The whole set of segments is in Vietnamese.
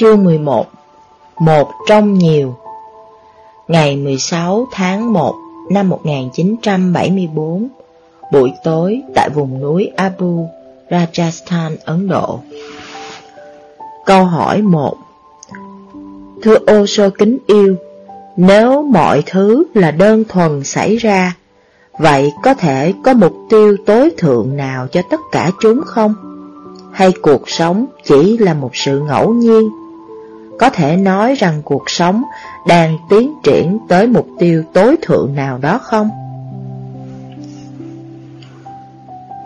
Chương 11 Một trong nhiều Ngày 16 tháng 1 năm 1974 Buổi tối tại vùng núi Abu, Rajasthan, Ấn Độ Câu hỏi 1 Thưa ô sơ kính yêu Nếu mọi thứ là đơn thuần xảy ra Vậy có thể có mục tiêu tối thượng nào cho tất cả chúng không? Hay cuộc sống chỉ là một sự ngẫu nhiên? Có thể nói rằng cuộc sống đang tiến triển tới mục tiêu tối thượng nào đó không?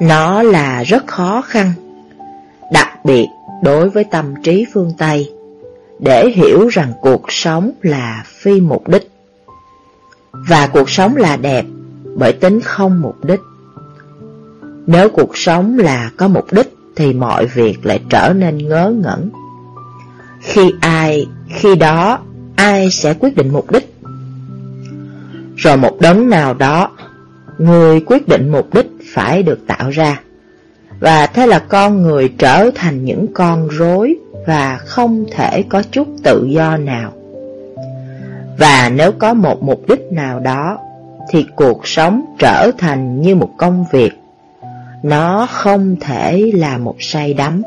Nó là rất khó khăn, đặc biệt đối với tâm trí phương Tây, để hiểu rằng cuộc sống là phi mục đích. Và cuộc sống là đẹp bởi tính không mục đích. Nếu cuộc sống là có mục đích thì mọi việc lại trở nên ngớ ngẩn. Khi ai, khi đó, ai sẽ quyết định mục đích? Rồi một đấng nào đó, người quyết định mục đích phải được tạo ra. Và thế là con người trở thành những con rối và không thể có chút tự do nào. Và nếu có một mục đích nào đó thì cuộc sống trở thành như một công việc. Nó không thể là một say đắm.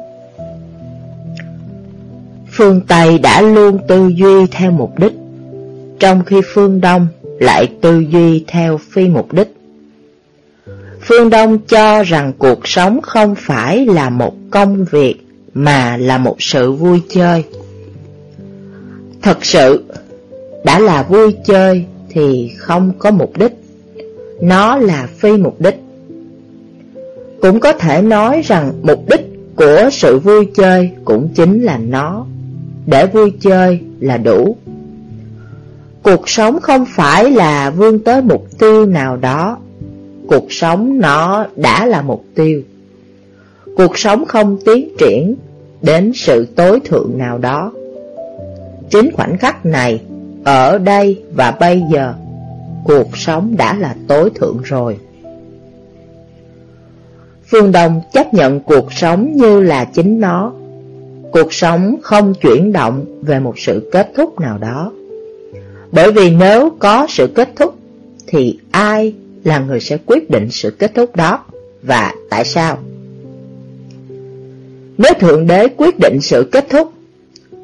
Phương Tây đã luôn tư duy theo mục đích, trong khi phương Đông lại tư duy theo phi mục đích. Phương Đông cho rằng cuộc sống không phải là một công việc mà là một sự vui chơi. Thật sự, đã là vui chơi thì không có mục đích. Nó là phi mục đích. Cũng có thể nói rằng mục đích của sự vui chơi cũng chính là nó. Để vui chơi là đủ. Cuộc sống không phải là vươn tới mục tiêu nào đó. Cuộc sống nó đã là mục tiêu. Cuộc sống không tiến triển đến sự tối thượng nào đó. Chính khoảnh khắc này ở đây và bây giờ, cuộc sống đã là tối thượng rồi. Phương Đông chấp nhận cuộc sống như là chính nó. Cuộc sống không chuyển động về một sự kết thúc nào đó. Bởi vì nếu có sự kết thúc, thì ai là người sẽ quyết định sự kết thúc đó và tại sao? Nếu Thượng Đế quyết định sự kết thúc,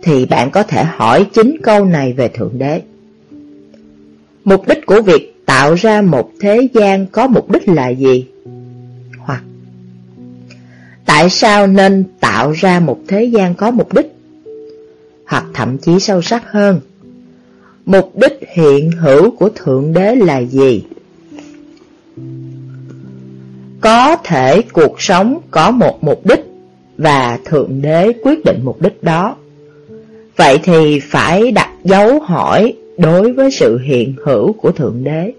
thì bạn có thể hỏi chính câu này về Thượng Đế. Mục đích của việc tạo ra một thế gian có mục đích là gì? Tại sao nên tạo ra một thế gian có mục đích? Hoặc thậm chí sâu sắc hơn, Mục đích hiện hữu của Thượng Đế là gì? Có thể cuộc sống có một mục đích và Thượng Đế quyết định mục đích đó Vậy thì phải đặt dấu hỏi đối với sự hiện hữu của Thượng Đế.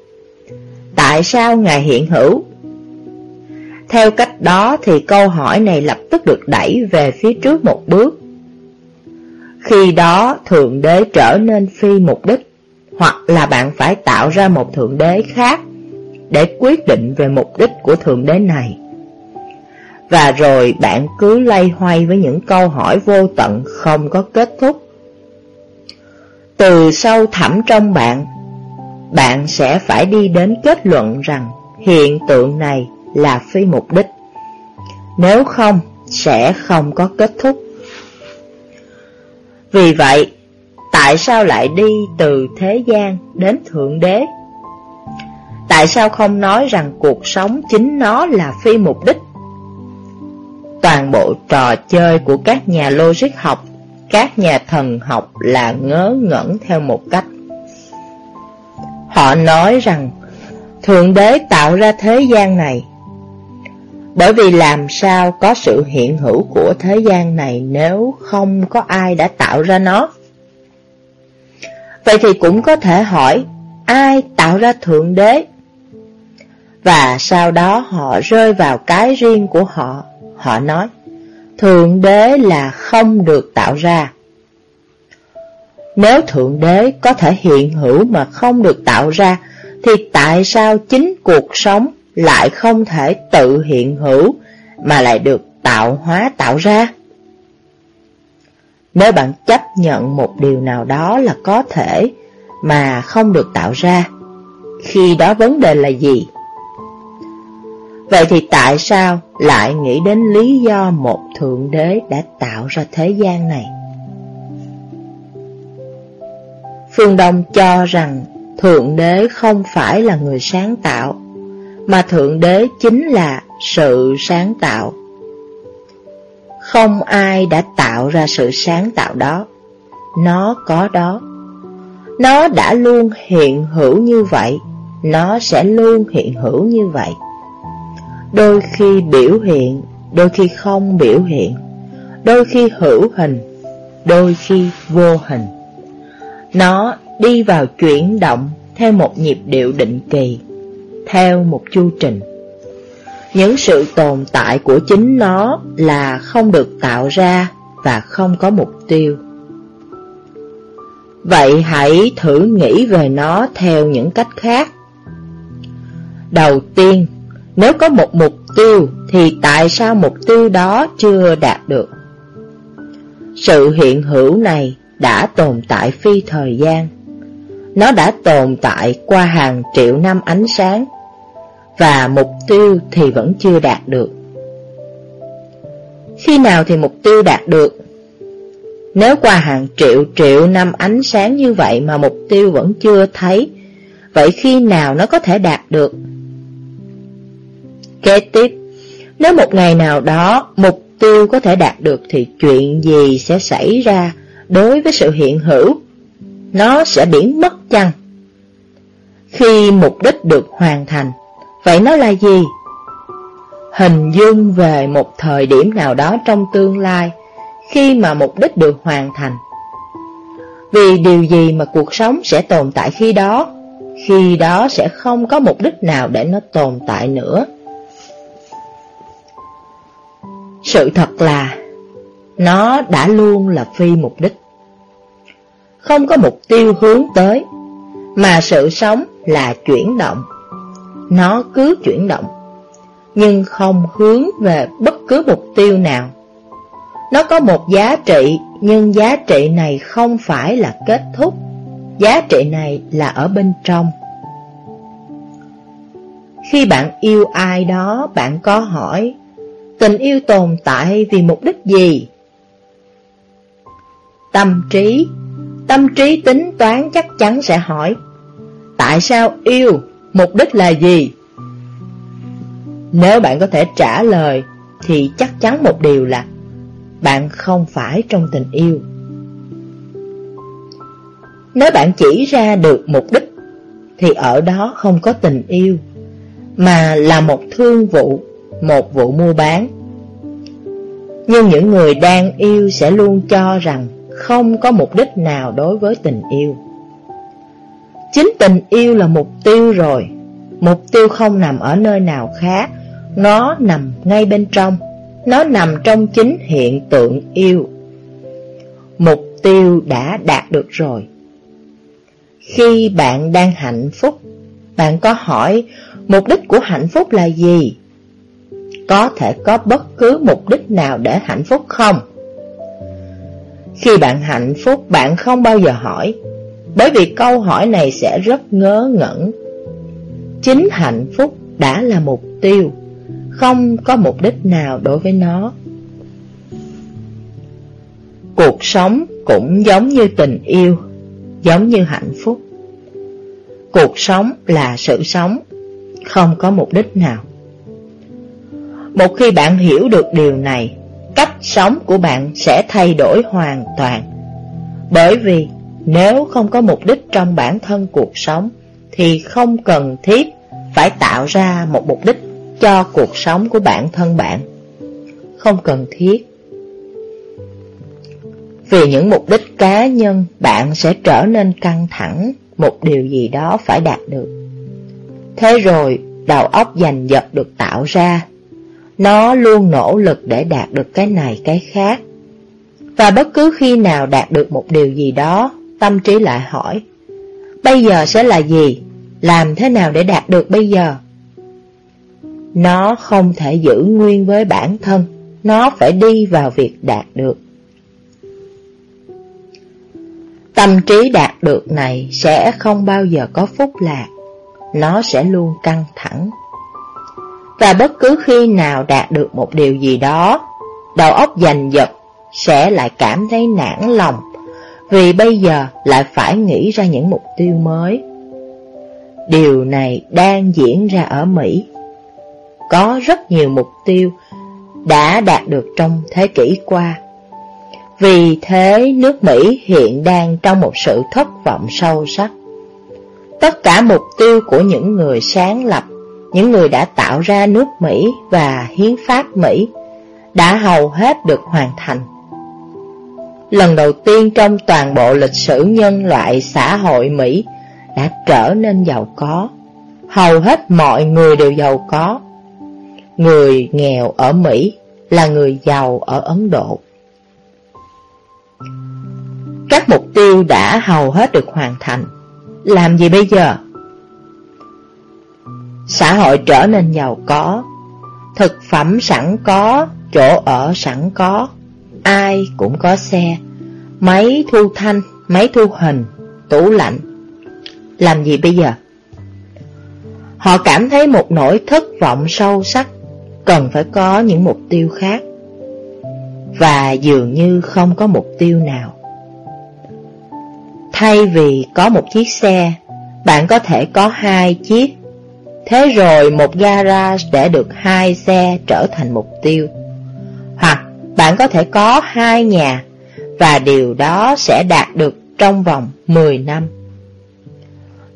Tại sao Ngài hiện hữu? Theo cách đó thì câu hỏi này lập tức được đẩy về phía trước một bước. Khi đó Thượng Đế trở nên phi mục đích, hoặc là bạn phải tạo ra một Thượng Đế khác để quyết định về mục đích của Thượng Đế này. Và rồi bạn cứ lay hoay với những câu hỏi vô tận không có kết thúc từ sâu thẳm trong bạn, bạn sẽ phải đi đến kết luận rằng hiện tượng này là phi mục đích. Nếu không, sẽ không có kết thúc. Vì vậy, tại sao lại đi từ thế gian đến Thượng Đế? Tại sao không nói rằng cuộc sống chính nó là phi mục đích? Toàn bộ trò chơi của các nhà logic học các nhà thần học là ngớ ngẩn theo một cách. Họ nói rằng Thượng Đế tạo ra thế gian này bởi vì làm sao có sự hiện hữu của thế gian này nếu không có ai đã tạo ra nó? Vậy thì cũng có thể hỏi ai tạo ra Thượng Đế? Và sau đó họ rơi vào cái riêng của họ. Họ nói Thượng đế là không được tạo ra. Nếu Thượng đế có thể hiện hữu mà không được tạo ra, thì tại sao chính cuộc sống lại không thể tự hiện hữu mà lại được tạo hóa tạo ra? Nếu bạn chấp nhận một điều nào đó là có thể mà không được tạo ra, khi đó vấn đề là gì? Vậy thì tại sao lại nghĩ đến lý do một Thượng Đế đã tạo ra thế gian này? Phương Đông cho rằng Thượng Đế không phải là người sáng tạo, mà Thượng Đế chính là sự sáng tạo. Không ai đã tạo ra sự sáng tạo đó, nó có đó. Nó đã luôn hiện hữu như vậy, nó sẽ luôn hiện hữu như vậy. Đôi khi biểu hiện, đôi khi không biểu hiện, đôi khi hữu hình, đôi khi vô hình. Nó đi vào chuyển động theo một nhịp điệu định kỳ, theo một chu trình. Những sự tồn tại của chính nó là không được tạo ra và không có mục tiêu. Vậy hãy thử nghĩ về nó theo những cách khác. Đầu tiên, nếu có một mục tiêu thì tại sao mục tiêu đó chưa đạt được? Sự hiện hữu này đã tồn tại phi thời gian. Nó đã tồn tại qua hàng triệu năm ánh sáng và mục tiêu thì vẫn chưa đạt được. Khi nào thì mục tiêu đạt được? Nếu qua hàng triệu triệu năm ánh sáng như vậy mà mục tiêu vẫn chưa thấy, vậy khi nào nó có thể đạt được? Kế tiếp, nếu một ngày nào đó mục tiêu có thể đạt được thì chuyện gì sẽ xảy ra đối với sự hiện hữu? Nó sẽ biến mất chăng? Khi mục đích được hoàn thành, vậy nó là gì? Hình dung về một thời điểm nào đó trong tương lai, khi mà mục đích được hoàn thành. Vì điều gì mà cuộc sống sẽ tồn tại khi đó, khi đó sẽ không có mục đích nào để nó tồn tại nữa. Sự thật là Nó đã luôn là phi mục đích Không có mục tiêu hướng tới Mà sự sống là chuyển động nó cứ chuyển động, Nhưng không hướng về bất cứ mục tiêu nào Nó có một giá trị, Nhưng giá trị này không phải là kết thúc Giá trị này là ở bên trong Khi bạn yêu ai đó, Bạn có hỏi, Tình yêu tồn tại vì mục đích gì? Tâm trí Tâm trí tính toán chắc chắn sẽ hỏi, Tại sao yêu? Mục đích là gì? Nếu bạn có thể trả lời, Thì chắc chắn một điều là Bạn không phải trong tình yêu Nếu bạn chỉ ra được mục đích, Thì ở đó không có tình yêu, Mà là một thương vụ, một vụ mua bán. Nhưng những người đang yêu sẽ luôn cho rằng không có mục đích nào đối với tình yêu. Chính tình yêu là mục tiêu rồi, mục tiêu không nằm ở nơi nào khác, nó nằm ngay bên trong, nó nằm trong chính hiện tượng yêu. Mục tiêu đã đạt được rồi. Khi bạn đang hạnh phúc, bạn có hỏi mục đích của hạnh phúc là gì? có thể có bất cứ mục đích nào để hạnh phúc không? Khi bạn hạnh phúc, bạn không bao giờ hỏi, bởi vì câu hỏi này sẽ rất ngớ ngẩn. Chính hạnh phúc đã là mục tiêu, không có mục đích nào đối với nó. Cuộc sống cũng giống như tình yêu, giống như hạnh phúc. Cuộc sống là sự sống, không có mục đích nào. Một khi bạn hiểu được điều này, cách sống của bạn sẽ thay đổi hoàn toàn. Bởi vì nếu không có mục đích trong bản thân cuộc sống, thì không cần thiết phải tạo ra một mục đích cho cuộc sống của bản thân bạn. Không cần thiết. Vì những mục đích cá nhân, bạn sẽ trở nên căng thẳng, một điều gì đó phải đạt được. Thế rồi, đầu óc giành giật được tạo ra nó luôn nỗ lực để đạt được cái này cái khác. Và bất cứ khi nào đạt được một điều gì đó, tâm trí lại hỏi, bây giờ sẽ là gì? Làm thế nào để đạt được bây giờ? Nó không thể giữ nguyên với bản thân, nó phải đi vào việc đạt được. Tâm trí đạt được này sẽ không bao giờ có phúc lạc, nó sẽ luôn căng thẳng. Và bất cứ khi nào đạt được một điều gì đó, đầu óc giành giật sẽ lại cảm thấy nản lòng, vì bây giờ lại phải nghĩ ra những mục tiêu mới. Điều này đang diễn ra ở Mỹ. Có rất nhiều mục tiêu đã đạt được trong thế kỷ qua. Vì thế nước Mỹ hiện đang trong một sự thất vọng sâu sắc. Tất cả mục tiêu của những người sáng lập, những người đã tạo ra nước Mỹ và hiến pháp Mỹ đã hầu hết được hoàn thành. Lần đầu tiên trong toàn bộ lịch sử nhân loại xã hội Mỹ đã trở nên giàu có. Hầu hết mọi người đều giàu có. Người nghèo ở Mỹ là người giàu ở Ấn Độ. Các mục tiêu đã hầu hết được hoàn thành. Làm gì bây giờ? Xã hội trở nên giàu có, thực phẩm sẵn có, chỗ ở sẵn có, ai cũng có xe, máy thu thanh, máy thu hình, tủ lạnh. Làm gì bây giờ? Họ cảm thấy một nỗi thất vọng sâu sắc, cần phải có những mục tiêu khác. Và dường như không có mục tiêu nào. Thay vì có một chiếc xe, bạn có thể có hai chiếc. Thế rồi một garage để được hai xe trở thành mục tiêu. Bạn có thể có hai nhà, và điều đó sẽ đạt được trong vòng 10 năm.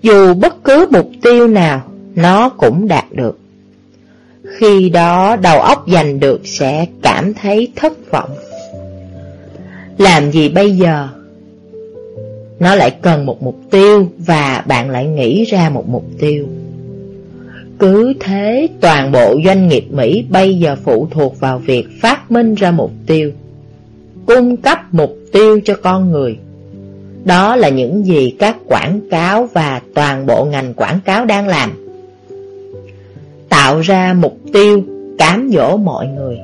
Dù bất cứ mục tiêu nào, nó cũng đạt được. Khi đó đầu óc giành được sẽ cảm thấy thất vọng. Làm gì bây giờ? Nó lại cần một mục tiêu và bạn lại nghĩ ra một mục tiêu. Cứ thế toàn bộ doanh nghiệp Mỹ bây giờ phụ thuộc vào việc phát minh ra mục tiêu. Cung cấp mục tiêu cho con người. Đó là những gì các quảng cáo và toàn bộ ngành quảng cáo đang làm. Tạo ra mục tiêu cám dỗ mọi người.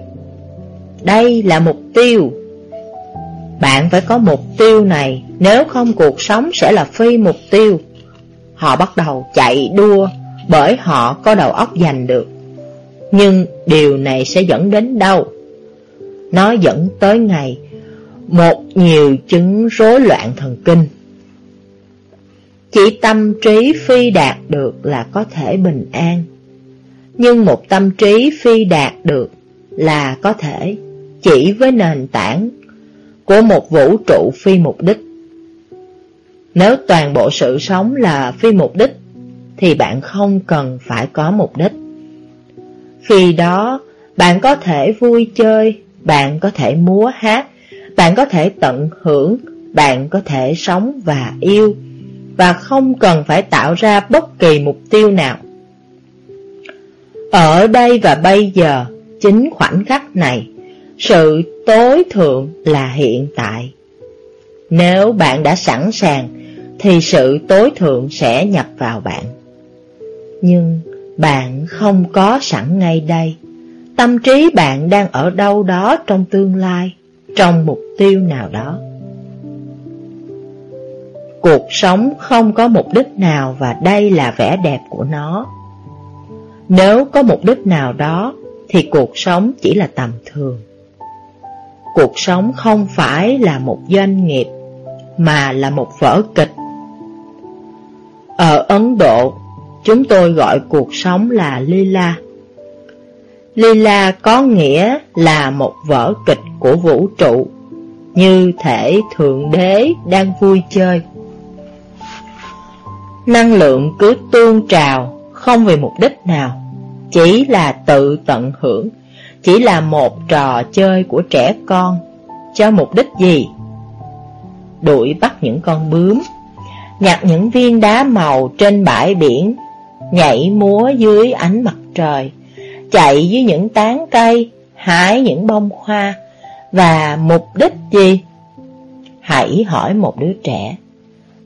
Đây là mục tiêu bạn phải có mục tiêu này, nếu không cuộc sống sẽ là phi mục tiêu. Họ bắt đầu chạy đua bởi họ có đầu óc giành được. Nhưng điều này sẽ dẫn đến đâu? Nó dẫn tới ngày một nhiều chứng rối loạn thần kinh. Chỉ tâm trí phi đạt được là có thể bình an. Nhưng một tâm trí phi đạt được là có thể chỉ với nền tảng của một vũ trụ phi mục đích. Nếu toàn bộ sự sống là phi mục đích, thì bạn không cần phải có mục đích. Khi đó, bạn có thể vui chơi, bạn có thể múa hát, bạn có thể tận hưởng, bạn có thể sống và yêu, và không cần phải tạo ra bất kỳ mục tiêu nào. Ở đây và bây giờ, chính khoảnh khắc này, sự tối thượng là hiện tại. Nếu bạn đã sẵn sàng, thì sự tối thượng sẽ nhập vào bạn. Nhưng bạn không có sẵn ngay đây. Tâm trí bạn đang ở đâu đó trong tương lai, trong mục tiêu nào đó. Cuộc sống không có mục đích nào và đây là vẻ đẹp của nó. Nếu có mục đích nào đó thì cuộc sống chỉ là tầm thường. Cuộc sống không phải là một doanh nghiệp, mà là một vở kịch. Ở Ấn Độ, chúng tôi gọi cuộc sống là Lila. Lila có nghĩa là một vở kịch của vũ trụ, như thể Thượng Đế đang vui chơi. Năng lượng cứ tuôn trào, không vì mục đích nào, chỉ là tự tận hưởng chỉ là một trò chơi của trẻ con, cho mục đích gì? Đuổi bắt những con bướm, nhặt những viên đá màu trên bãi biển, nhảy múa dưới ánh mặt trời, chạy dưới những tán cây, hái những bông hoa, và mục đích gì? Hãy hỏi một đứa trẻ,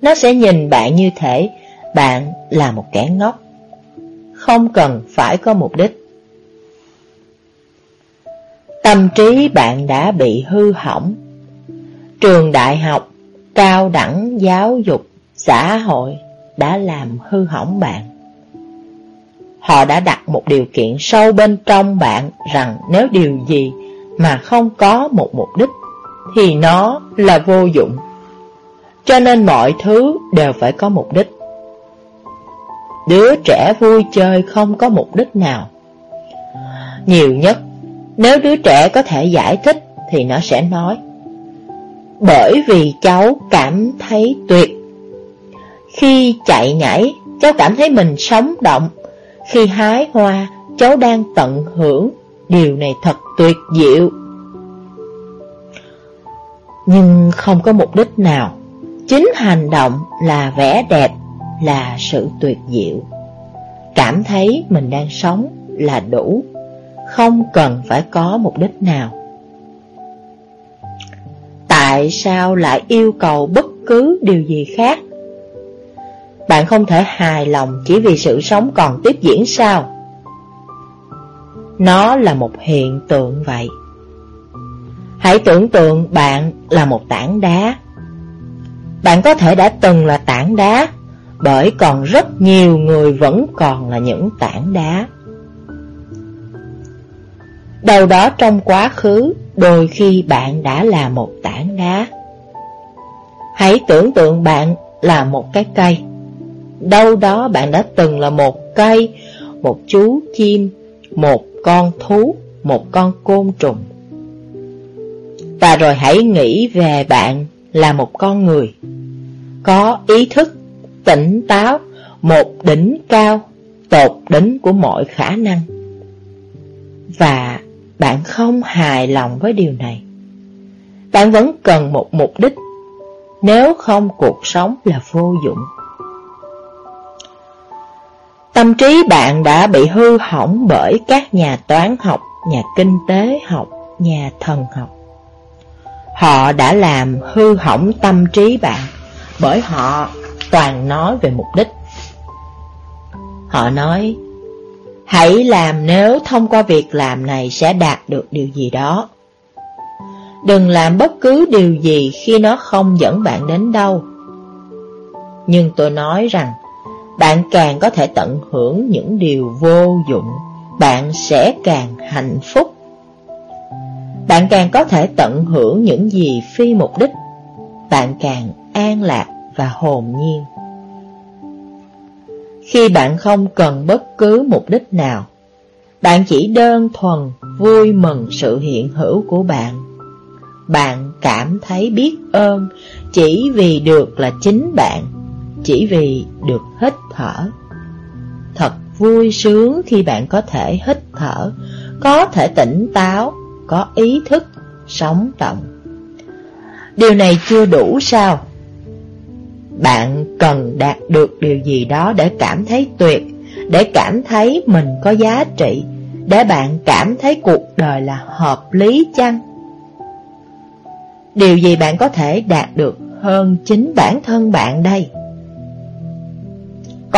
nó sẽ nhìn bạn như thể bạn là một kẻ ngốc, không cần phải có mục đích. Tâm trí bạn đã bị hư hỏng. Trường đại học, cao đẳng giáo dục, xã hội đã làm hư hỏng bạn. Họ đã đặt một điều kiện sâu bên trong bạn rằng nếu điều gì mà không có một mục đích thì nó là vô dụng. Cho nên mọi thứ đều phải có mục đích. Đứa trẻ vui chơi không có mục đích nào. Nhiều nhất, nếu đứa trẻ có thể giải thích thì nó sẽ nói Bởi vì cháu cảm thấy tuyệt Khi chạy nhảy, cháu cảm thấy mình sống động khi hái hoa, cháu đang tận hưởng Điều này thật tuyệt diệu. Nhưng không có mục đích nào. Chính hành động là vẻ đẹp, là sự tuyệt diệu. Cảm thấy mình đang sống là đủ. Không cần phải có mục đích nào. Tại sao lại yêu cầu bất cứ điều gì khác? Bạn không thể hài lòng chỉ vì sự sống còn tiếp diễn sao? Nó là một hiện tượng vậy. Hãy tưởng tượng bạn là một tảng đá. Bạn có thể đã từng là tảng đá, bởi còn rất nhiều người vẫn còn là những tảng đá. Đầu đó trong quá khứ, đôi khi bạn đã là một tảng đá. Hãy tưởng tượng bạn là một cái cây. Đâu đó bạn đã từng là một cây, một chú chim, một con thú, một con côn trùng. Và rồi hãy nghĩ về bạn là một con người, có ý thức, tỉnh táo, một đỉnh cao, tột đỉnh của mọi khả năng. Và bạn không hài lòng với điều này. Bạn vẫn cần một mục đích, nếu không cuộc sống là vô dụng. Tâm trí bạn đã bị hư hỏng bởi các nhà toán học, nhà kinh tế học, nhà thần học. Họ đã làm hư hỏng tâm trí bạn bởi họ toàn nói về mục đích. Họ nói Hãy làm nếu thông qua việc làm này sẽ đạt được điều gì đó. Đừng làm bất cứ điều gì khi nó không dẫn bạn đến đâu. Nhưng tôi nói rằng, bạn càng có thể tận hưởng những điều vô dụng, bạn sẽ càng hạnh phúc. Bạn càng có thể tận hưởng những gì phi mục đích, bạn càng an lạc và hồn nhiên. Khi bạn không cần bất cứ mục đích nào, bạn chỉ đơn thuần vui mừng sự hiện hữu của bạn. Bạn cảm thấy biết ơn chỉ vì được là chính bạn, chỉ vì được hít thở. Thật vui sướng khi bạn có thể hít thở, có thể tỉnh táo, có ý thức, sống động. Điều này chưa đủ sao? Bạn cần đạt được điều gì đó để cảm thấy tuyệt, để cảm thấy mình có giá trị, để bạn cảm thấy cuộc đời là hợp lý chăng? Điều gì bạn có thể đạt được hơn chính bản thân bạn đây?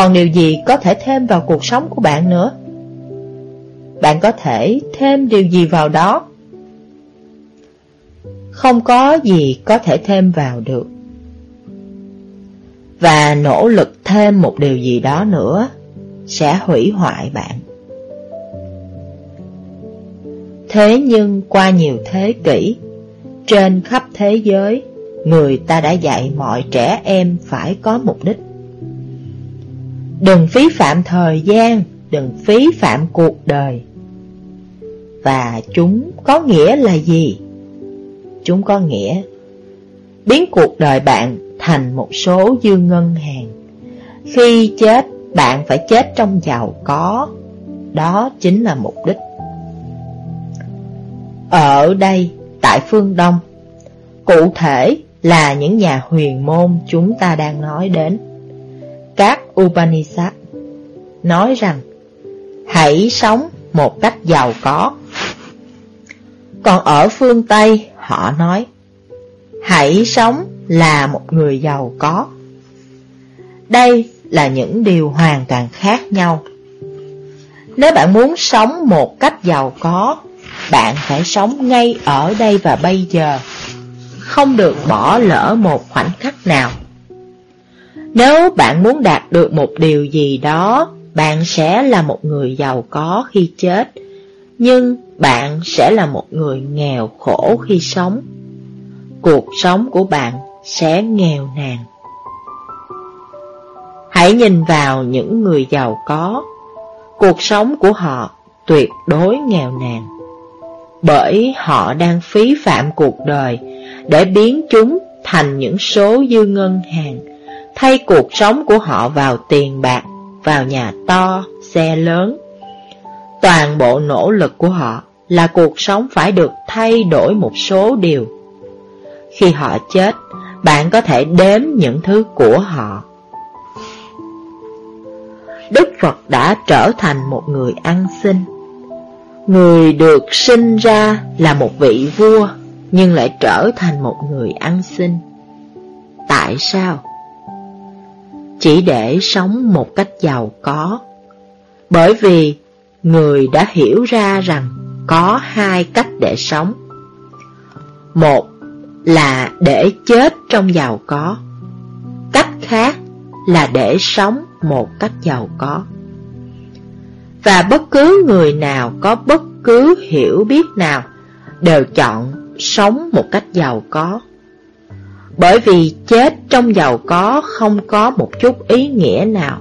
Còn điều gì có thể thêm vào cuộc sống của bạn nữa? Bạn có thể thêm điều gì vào đó? Không có gì có thể thêm vào được và nỗ lực thêm một điều gì đó nữa sẽ hủy hoại bạn. Thế nhưng qua nhiều thế kỷ, trên khắp thế giới, người ta đã dạy mọi trẻ em phải có mục đích. Đừng phí phạm thời gian, đừng phí phạm cuộc đời. Và chúng có nghĩa là gì? Chúng có nghĩa biến cuộc đời bạn thành một số dư ngân hàng. Khi chết, bạn phải chết trong giàu có. Đó chính là mục đích. Ở đây, tại phương Đông, cụ thể là những nhà huyền môn chúng ta đang nói đến. Các Upanishad nói rằng hãy sống một cách giàu có. Còn ở phương Tây, họ nói hãy sống là một người giàu có. Đây là những điều hoàn toàn khác nhau. Nếu bạn muốn sống một cách giàu có, bạn phải sống ngay ở đây và bây giờ. không được bỏ lỡ một khoảnh khắc nào. Nếu bạn muốn đạt được một điều gì đó, bạn sẽ là một người giàu có khi chết, nhưng bạn sẽ là một người nghèo khổ khi sống. Cuộc sống của bạn sẽ nghèo nàn. Hãy nhìn vào những người giàu có, cuộc sống của họ tuyệt đối nghèo nàn. Bởi họ đang phí phạm cuộc đời để biến chúng thành những số dư ngân hàng, thay cuộc sống của họ vào tiền bạc, vào nhà to, xe lớn. Toàn bộ nỗ lực của họ là cuộc sống phải được thay đổi một số điều. Khi họ chết, bạn có thể đếm những thứ của họ. Đức Phật đã trở thành một người ăn xin. Người được sinh ra là một vị vua, nhưng lại trở thành một người ăn xin. Tại sao? Chỉ để sống một cách giàu có. Bởi vì người đã hiểu ra rằng có hai cách để sống. Một là để chết trong giàu có. Cách khác là để sống một cách giàu có. Và bất cứ người nào có bất cứ hiểu biết nào đều chọn sống một cách giàu có. Bởi vì chết trong giàu có không có một chút ý nghĩa nào.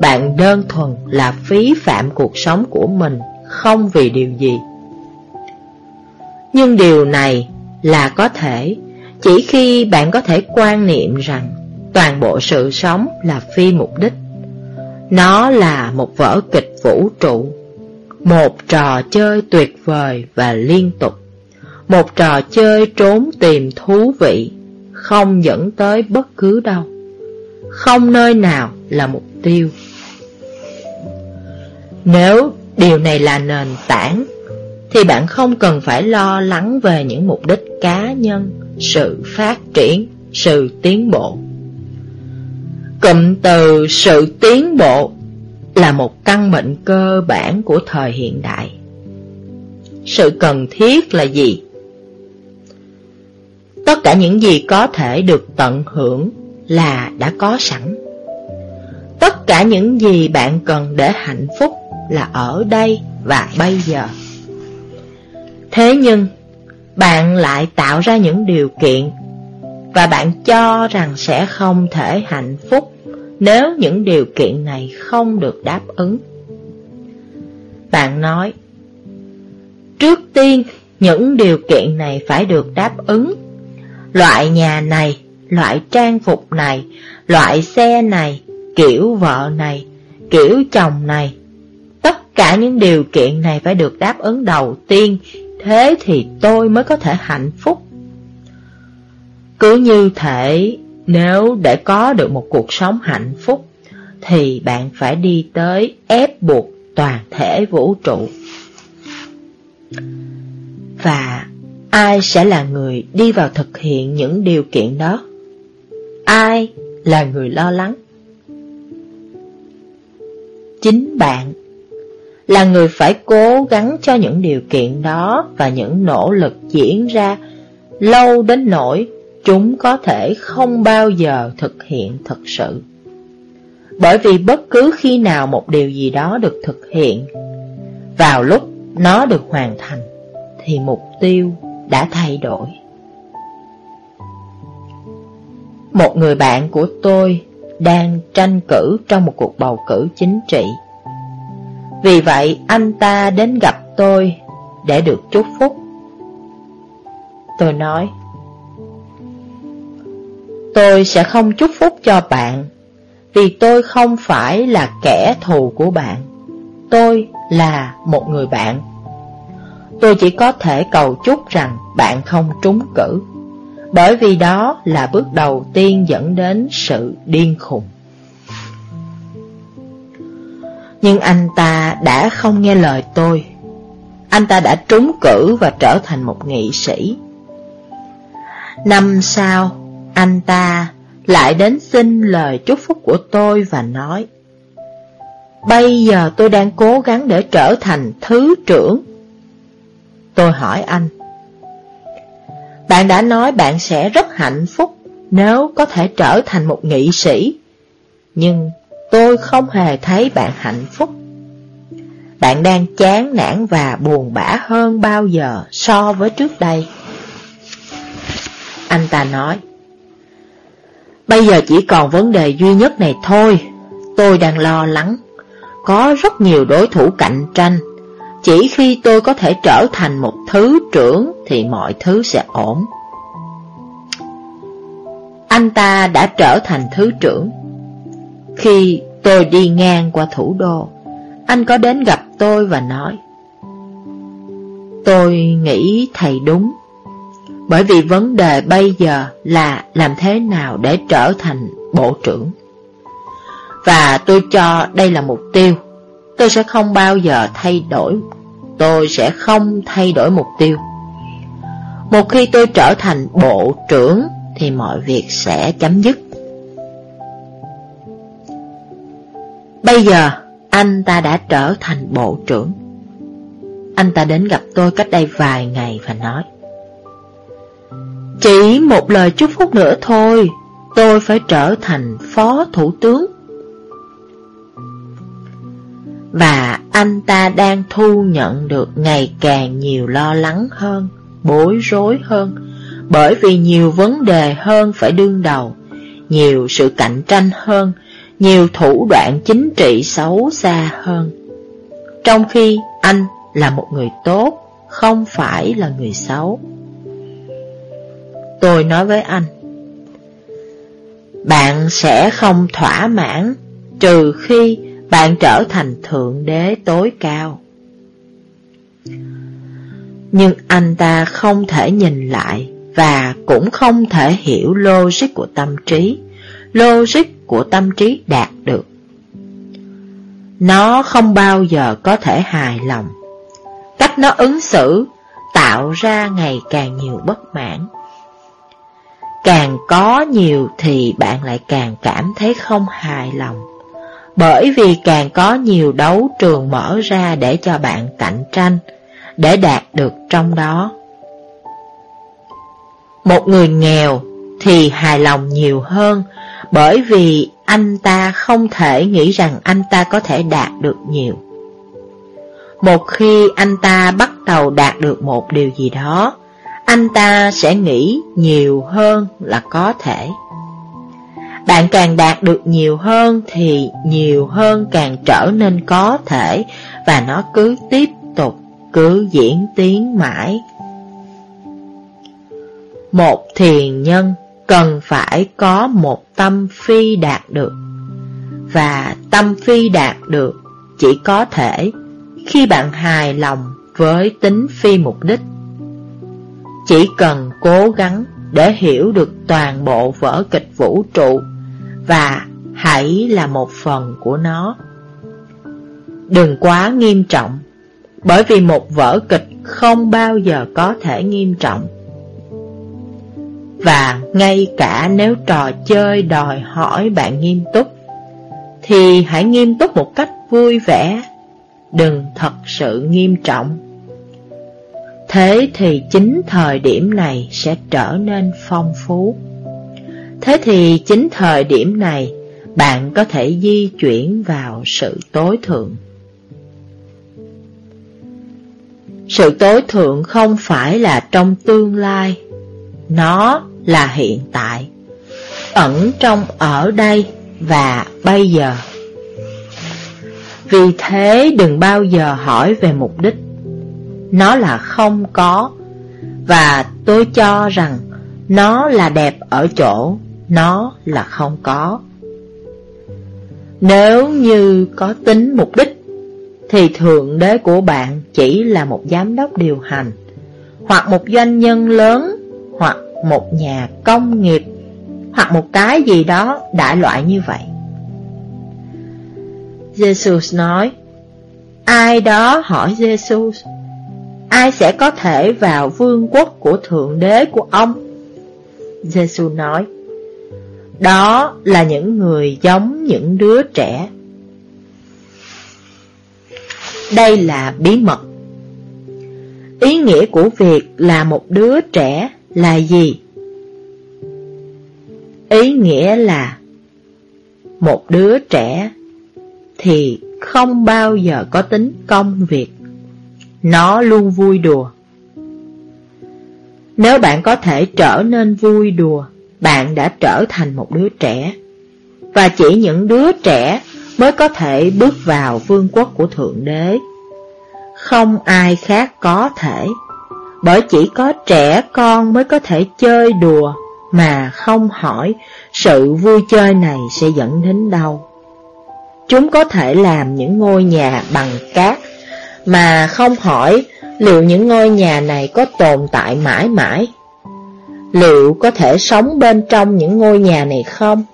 Bạn đơn thuần là phí phạm cuộc sống của mình không vì điều gì. Nhưng điều này là có thể chỉ khi bạn có thể quan niệm rằng toàn bộ sự sống là phi mục đích. Nó là một vở kịch vũ trụ, một trò chơi tuyệt vời và liên tục, một trò chơi trốn tìm thú vị, không dẫn tới bất cứ đâu, không nơi nào là mục tiêu. Nếu điều này là nền tảng, thì bạn không cần phải lo lắng về những mục đích cá nhân, sự phát triển, sự tiến bộ. Cụm từ sự tiến bộ là một căn bệnh cơ bản của thời hiện đại. Sự cần thiết là gì? Tất cả những gì có thể được tận hưởng là đã có sẵn. Tất cả những gì bạn cần để hạnh phúc là ở đây và bây giờ. Thế nhưng, bạn lại tạo ra những điều kiện và bạn cho rằng sẽ không thể hạnh phúc nếu những điều kiện này không được đáp ứng. Bạn nói, trước tiên những điều kiện này phải được đáp ứng. Loại nhà này, loại trang phục này, loại xe này, kiểu vợ này, kiểu chồng này. Tất cả những điều kiện này phải được đáp ứng đầu tiên, thế thì tôi mới có thể hạnh phúc. Cứ như thể nếu để có được một cuộc sống hạnh phúc, thì bạn phải đi tới ép buộc toàn thể vũ trụ. Và ai sẽ là người đi vào thực hiện những điều kiện đó? Ai là người lo lắng? Chính bạn là người phải cố gắng cho những điều kiện đó và những nỗ lực diễn ra lâu đến nỗi chúng có thể không bao giờ thực hiện thực sự. Bởi vì bất cứ khi nào một điều gì đó được thực hiện, vào lúc nó được hoàn thành, thì mục tiêu đã thay đổi. Một người bạn của tôi đang tranh cử trong một cuộc bầu cử chính trị. Vì vậy anh ta đến gặp tôi để được chúc phúc. Tôi nói, Tôi sẽ không chúc phúc cho bạn, vì tôi không phải là kẻ thù của bạn. Tôi là một người bạn. Tôi chỉ có thể cầu chúc rằng bạn không trúng cử, bởi vì đó là bước đầu tiên dẫn đến sự điên khùng. Nhưng anh ta đã không nghe lời tôi. Anh ta đã trúng cử và trở thành một nghị sĩ. Năm sau, anh ta lại đến xin lời chúc phúc của tôi và nói Bây giờ tôi đang cố gắng để trở thành thứ trưởng Tôi hỏi anh Bạn đã nói bạn sẽ rất hạnh phúc nếu có thể trở thành một nghị sĩ. Nhưng tôi không hề thấy bạn hạnh phúc. Bạn đang chán nản và buồn bã hơn bao giờ so với trước đây. Anh ta nói, Bây giờ chỉ còn vấn đề duy nhất này thôi, tôi đang lo lắng. Có rất nhiều đối thủ cạnh tranh, chỉ khi tôi có thể trở thành một thứ trưởng thì mọi thứ sẽ ổn. Anh ta đã trở thành thứ trưởng. Khi tôi đi ngang qua thủ đô, anh có đến gặp tôi và nói Tôi nghĩ thầy đúng Bởi vì vấn đề bây giờ là làm thế nào để trở thành bộ trưởng Và tôi cho đây là mục tiêu Tôi sẽ không bao giờ thay đổi Tôi sẽ không thay đổi mục tiêu Một khi tôi trở thành bộ trưởng Thì mọi việc sẽ chấm dứt Bây giờ anh ta đã trở thành bộ trưởng. Anh ta đến gặp tôi cách đây vài ngày và nói Chỉ một lời chúc phúc nữa thôi, tôi phải trở thành phó thủ tướng. Và anh ta đang thu nhận được ngày càng nhiều lo lắng hơn, bối rối hơn, bởi vì nhiều vấn đề hơn phải đương đầu, nhiều sự cạnh tranh hơn, nhiều thủ đoạn chính trị xấu xa hơn. Trong khi anh là một người tốt, không phải là người xấu. Tôi nói với anh, bạn sẽ không thỏa mãn trừ khi bạn trở thành thượng đế tối cao. Nhưng anh ta không thể nhìn lại và cũng không thể hiểu logic của tâm trí, logic của tâm trí đạt được. Nó không bao giờ có thể hài lòng. Cách nó ứng xử tạo ra ngày càng nhiều bất mãn. Càng có nhiều thì bạn lại càng cảm thấy không hài lòng. Bởi vì càng có nhiều đấu trường mở ra để cho bạn cạnh tranh, để đạt được trong đó. Một người nghèo thì hài lòng nhiều hơn bởi vì anh ta không thể nghĩ rằng anh ta có thể đạt được nhiều. Một khi anh ta bắt đầu đạt được một điều gì đó, anh ta sẽ nghĩ nhiều hơn là có thể. Bạn càng đạt được nhiều hơn thì nhiều hơn càng trở nên có thể và nó cứ tiếp tục, cứ diễn tiến mãi. Một thiền nhân cần phải có một tâm phi đạt được. Và tâm phi đạt được chỉ có thể khi bạn hài lòng với tính phi mục đích. Chỉ cần cố gắng để hiểu được toàn bộ vở kịch vũ trụ và hãy là một phần của nó. Đừng quá nghiêm trọng, bởi vì một vở kịch không bao giờ có thể nghiêm trọng. Và ngay cả nếu trò chơi đòi hỏi bạn nghiêm túc, thì hãy nghiêm túc một cách vui vẻ, đừng thật sự nghiêm trọng. Thế thì chính thời điểm này sẽ trở nên phong phú. Thế thì chính thời điểm này bạn có thể di chuyển vào sự tối thượng. Sự tối thượng không phải là trong tương lai, nó là hiện tại, ẩn trong ở đây và bây giờ. Vì thế đừng bao giờ hỏi về mục đích, nó là không có, và tôi cho rằng nó là đẹp ở chỗ, nó là không có. Nếu như có tính mục đích, thì thượng đế của bạn chỉ là một giám đốc điều hành, hoặc một doanh nhân lớn, hoặc một nhà công nghiệp hoặc một cái gì đó đại loại như vậy. Jesus nói, ai đó hỏi Jesus, ai sẽ có thể vào vương quốc của Thượng Đế của ông? Jesus nói, đó là những người giống những đứa trẻ. Đây là bí mật. Ý nghĩa của việc là một đứa trẻ là gì? Ý nghĩa là một đứa trẻ thì không bao giờ có tính công việc. Nó luôn vui đùa. Nếu bạn có thể trở nên vui đùa, bạn đã trở thành một đứa trẻ. Và chỉ những đứa trẻ mới có thể bước vào vương quốc của Thượng Đế. Không ai khác có thể, bởi chỉ có trẻ con mới có thể chơi đùa mà không hỏi sự vui chơi này sẽ dẫn đến đâu. Chúng có thể làm những ngôi nhà bằng cát mà không hỏi liệu những ngôi nhà này có tồn tại mãi mãi. Liệu có thể sống bên trong những ngôi nhà này không?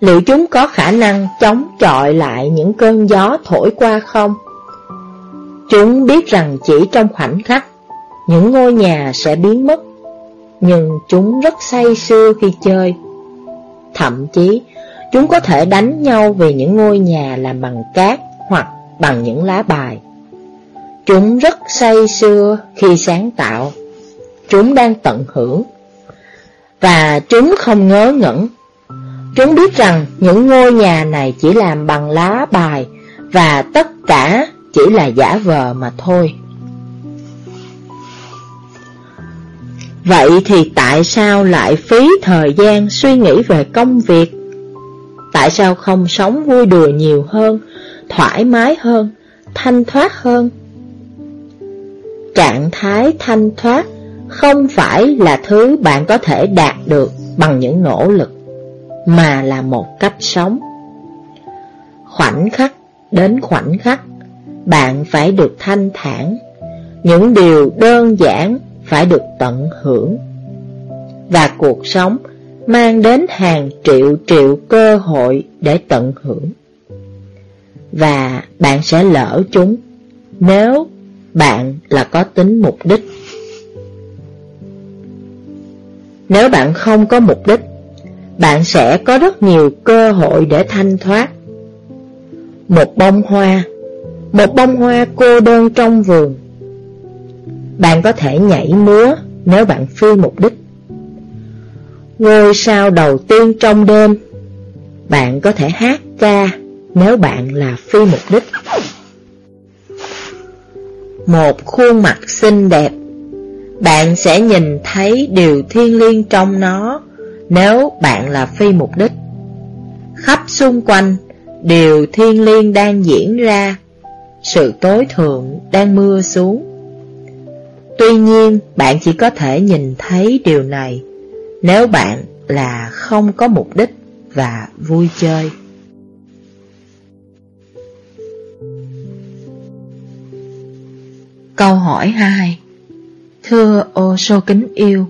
Liệu chúng có khả năng chống chọi lại những cơn gió thổi qua không? Chúng biết rằng chỉ trong khoảnh khắc, những ngôi nhà sẽ biến mất, nhưng chúng rất say sưa khi chơi. Thậm chí, chúng có thể đánh nhau vì những ngôi nhà làm bằng cát hoặc bằng những lá bài. Chúng rất say sưa khi sáng tạo. Chúng đang tận hưởng. Và chúng không ngớ ngẩn. Chúng biết rằng những ngôi nhà này chỉ làm bằng lá bài và tất cả chỉ là giả vờ mà thôi. Vậy thì tại sao lại phí thời gian suy nghĩ về công việc? Tại sao không sống vui đùa nhiều hơn, thoải mái hơn, thanh thoát hơn? Trạng thái thanh thoát không phải là thứ bạn có thể đạt được bằng những nỗ lực, mà là một cách sống. Khoảnh khắc đến khoảnh khắc, bạn phải được thanh thản, những điều đơn giản phải được tận hưởng. Và cuộc sống mang đến hàng triệu triệu cơ hội để tận hưởng. Và bạn sẽ lỡ chúng nếu bạn là có tính mục đích. Nếu bạn không có mục đích, bạn sẽ có rất nhiều cơ hội để thanh thoát. Một bông hoa, một bông hoa cô đơn trong vườn. Bạn có thể nhảy múa nếu bạn phi mục đích. Ngôi sao đầu tiên trong đêm, bạn có thể hát ca nếu bạn là phi mục đích. Một khuôn mặt xinh đẹp, bạn sẽ nhìn thấy điều thiên liêng trong nó nếu bạn là phi mục đích. Khắp xung quanh, điều thiên liêng đang diễn ra, sự tối thượng đang mưa xuống. Tuy nhiên, bạn chỉ có thể nhìn thấy điều này nếu bạn là không có mục đích và vui chơi. Câu hỏi 2 Thưa ô sô kính yêu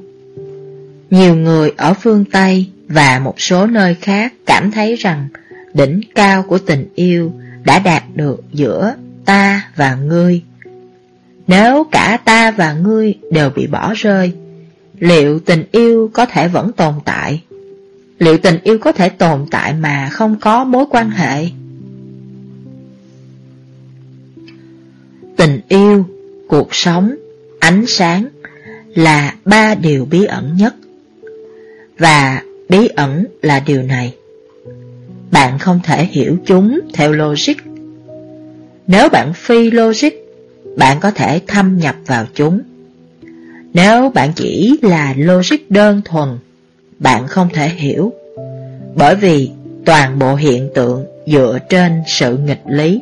Nhiều người ở phương Tây và một số nơi khác cảm thấy rằng đỉnh cao của tình yêu đã đạt được giữa ta và ngươi. Nếu cả ta và ngươi đều bị bỏ rơi, liệu tình yêu có thể vẫn tồn tại? Liệu tình yêu có thể tồn tại mà không có mối quan hệ? Tình yêu cuộc sống, ánh sáng là ba điều bí ẩn nhất. Và bí ẩn là điều này. Bạn không thể hiểu chúng theo logic. Nếu bạn phi logic, bạn có thể thâm nhập vào chúng. Nếu bạn chỉ là logic đơn thuần, bạn không thể hiểu. Bởi vì toàn bộ hiện tượng dựa trên sự nghịch lý.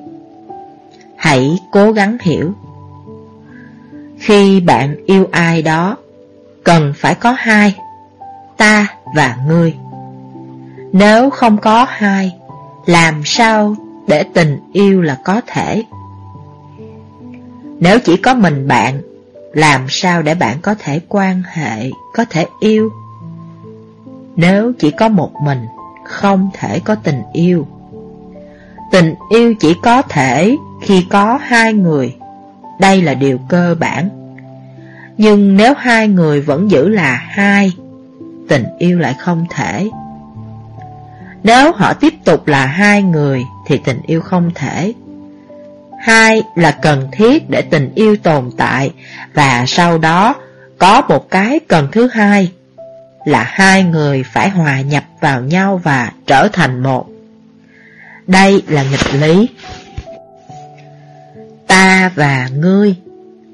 Hãy cố gắng hiểu khi bạn yêu ai đó, cần phải có hai, ta và ngươi. Nếu không có hai, làm sao để tình yêu là có thể? Nếu chỉ có mình bạn, làm sao để bạn có thể quan hệ, có thể yêu? Nếu chỉ có một mình, không thể có tình yêu. Tình yêu chỉ có thể khi có hai người đây là điều cơ bản. Nhưng nếu hai người vẫn giữ là hai, tình yêu lại không thể. Nếu họ tiếp tục là hai người thì tình yêu không thể. Hai là cần thiết để tình yêu tồn tại và sau đó có một cái cần thứ hai, là hai người phải hòa nhập vào nhau và trở thành một. Đây là nghịch lý. Ta và ngươi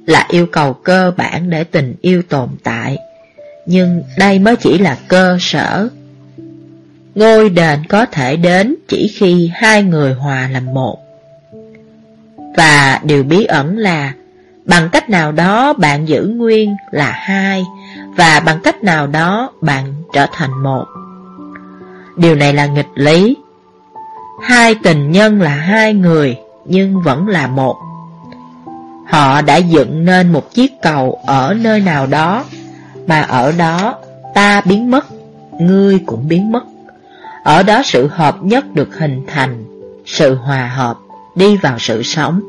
là yêu cầu cơ bản để tình yêu tồn tại, nhưng đây mới chỉ là cơ sở. Ngôi đền có thể đến chỉ khi hai người hòa làm một. Và điều bí ẩn là bằng cách nào đó bạn giữ nguyên là hai và bằng cách nào đó bạn trở thành một. Điều này là nghịch lý. Hai tình nhân là hai người nhưng vẫn là một. Họ đã dựng nên một chiếc cầu ở nơi nào đó, mà ở đó ta biến mất, ngươi cũng biến mất. Ở đó sự hợp nhất được hình thành, sự hòa hợp đi vào sự sống.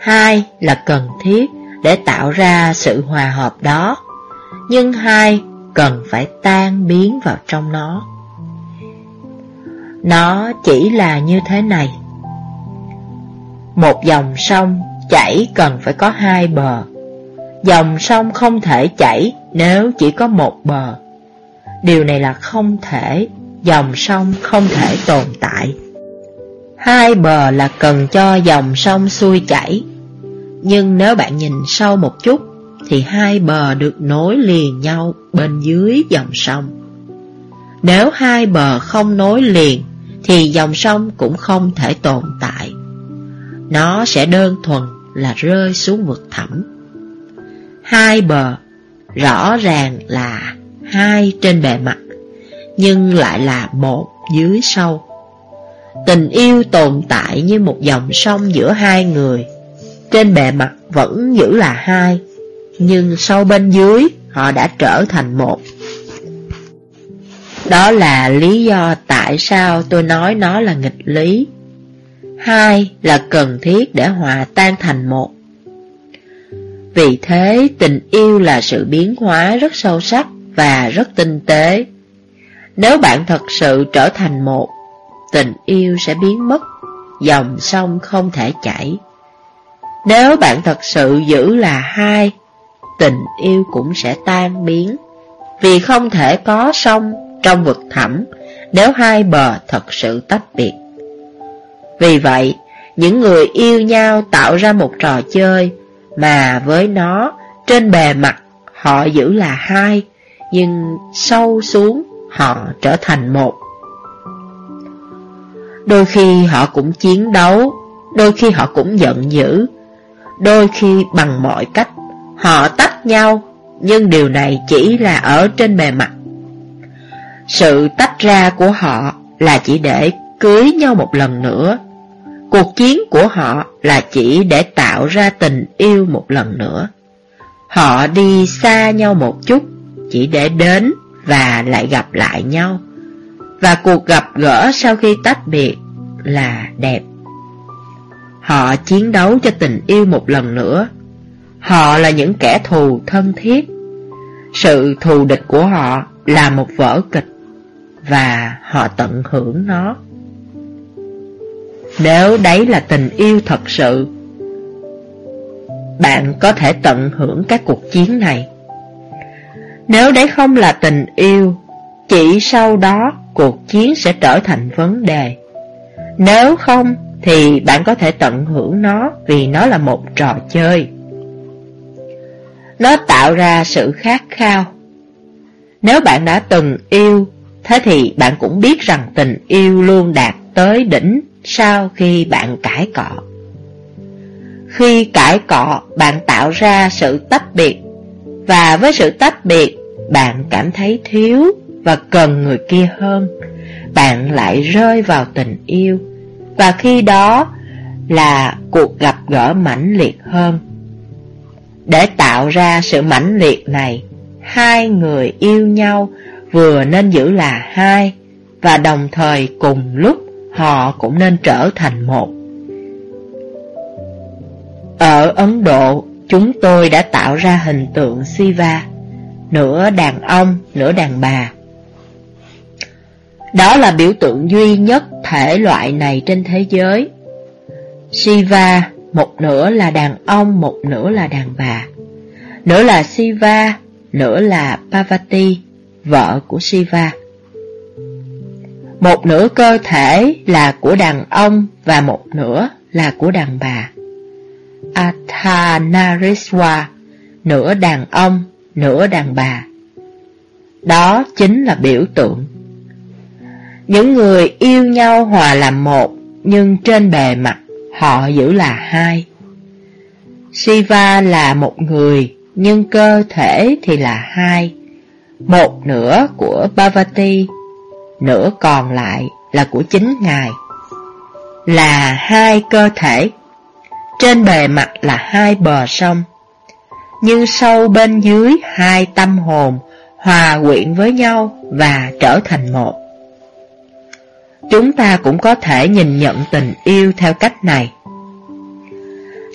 Hai là cần thiết để tạo ra sự hòa hợp đó, nhưng hai cần phải tan biến vào trong nó. Nó chỉ là như thế này. Một dòng sông chảy cần phải có hai bờ. Dòng sông không thể chảy nếu chỉ có một bờ. Điều này là không thể, dòng sông không thể tồn tại. Hai bờ là cần cho dòng sông xuôi chảy. Nhưng nếu bạn nhìn sâu một chút, thì hai bờ được nối liền nhau bên dưới dòng sông. Nếu hai bờ không nối liền, thì dòng sông cũng không thể tồn tại. Nó sẽ đơn thuần là rơi xuống vực thẳm. Hai bờ rõ ràng là hai trên bề mặt, nhưng lại là một dưới sâu. Tình yêu tồn tại như một dòng sông giữa hai người, trên bề mặt vẫn giữ là hai, nhưng sâu bên dưới họ đã trở thành một. Đó là lý do tại sao tôi nói nó là nghịch lý. Hai là cần thiết để hòa tan thành một. Vì thế tình yêu là sự biến hóa rất sâu sắc và rất tinh tế. Nếu bạn thật sự trở thành một, tình yêu sẽ biến mất, dòng sông không thể chảy. Nếu bạn thật sự giữ là hai, tình yêu cũng sẽ tan biến, vì không thể có sông trong vực thẳm nếu hai bờ thật sự tách biệt. Vì vậy, những người yêu nhau tạo ra một trò chơi mà với nó trên bề mặt họ giữ là hai, nhưng sâu xuống họ trở thành một. Đôi khi họ cũng chiến đấu, đôi khi họ cũng giận dữ, đôi khi bằng mọi cách họ tách nhau, nhưng điều này chỉ là ở trên bề mặt. Sự tách ra của họ là chỉ để cưới nhau một lần nữa. Cuộc chiến của họ là chỉ để tạo ra tình yêu một lần nữa. Họ đi xa nhau một chút, chỉ để đến và lại gặp lại nhau. Và cuộc gặp gỡ sau khi tách biệt là đẹp. Họ chiến đấu cho tình yêu một lần nữa. Họ là những kẻ thù thân thiết. Sự thù địch của họ là một vở kịch và họ tận hưởng nó. Nếu đấy là tình yêu thật sự, bạn có thể tận hưởng các cuộc chiến này. Nếu đấy không là tình yêu, chỉ sau đó cuộc chiến sẽ trở thành vấn đề. Nếu không, thì bạn có thể tận hưởng nó vì nó là một trò chơi. Nó tạo ra sự khát khao. Nếu bạn đã từng yêu Thế thì bạn cũng biết rằng tình yêu luôn đạt tới đỉnh sau khi bạn cãi cọ. Khi cãi cọ, bạn tạo ra sự tách biệt, và với sự tách biệt, bạn cảm thấy thiếu và cần người kia hơn. Bạn lại rơi vào tình yêu, và khi đó là cuộc gặp gỡ mãnh liệt hơn. Để tạo ra sự mãnh liệt này, hai người yêu nhau vừa nên giữ là hai, và đồng thời cùng lúc họ cũng nên trở thành một. Ở Ấn Độ, chúng tôi đã tạo ra hình tượng Siva, nửa đàn ông, nửa đàn bà. Đó là biểu tượng duy nhất thể loại này trên thế giới. Shiva, một nửa là đàn ông, một nửa là đàn bà. nửa là Siva, nửa là Parvati, vợ của Siva. Một nửa cơ thể là của đàn ông và một nửa là của đàn bà. Atanariswa, nửa đàn ông, nửa đàn bà. Đó chính là biểu tượng. Những người yêu nhau hòa làm một, nhưng trên bề mặt họ giữ là hai. Shiva là một người, nhưng cơ thể thì là hai. Một nửa của Bhavati, nửa còn lại là của chính Ngài. Là hai cơ thể, trên bề mặt là hai bờ sông, nhưng sâu bên dưới hai tâm hồn hòa quyện với nhau và trở thành một. Chúng ta cũng có thể nhìn nhận tình yêu theo cách này.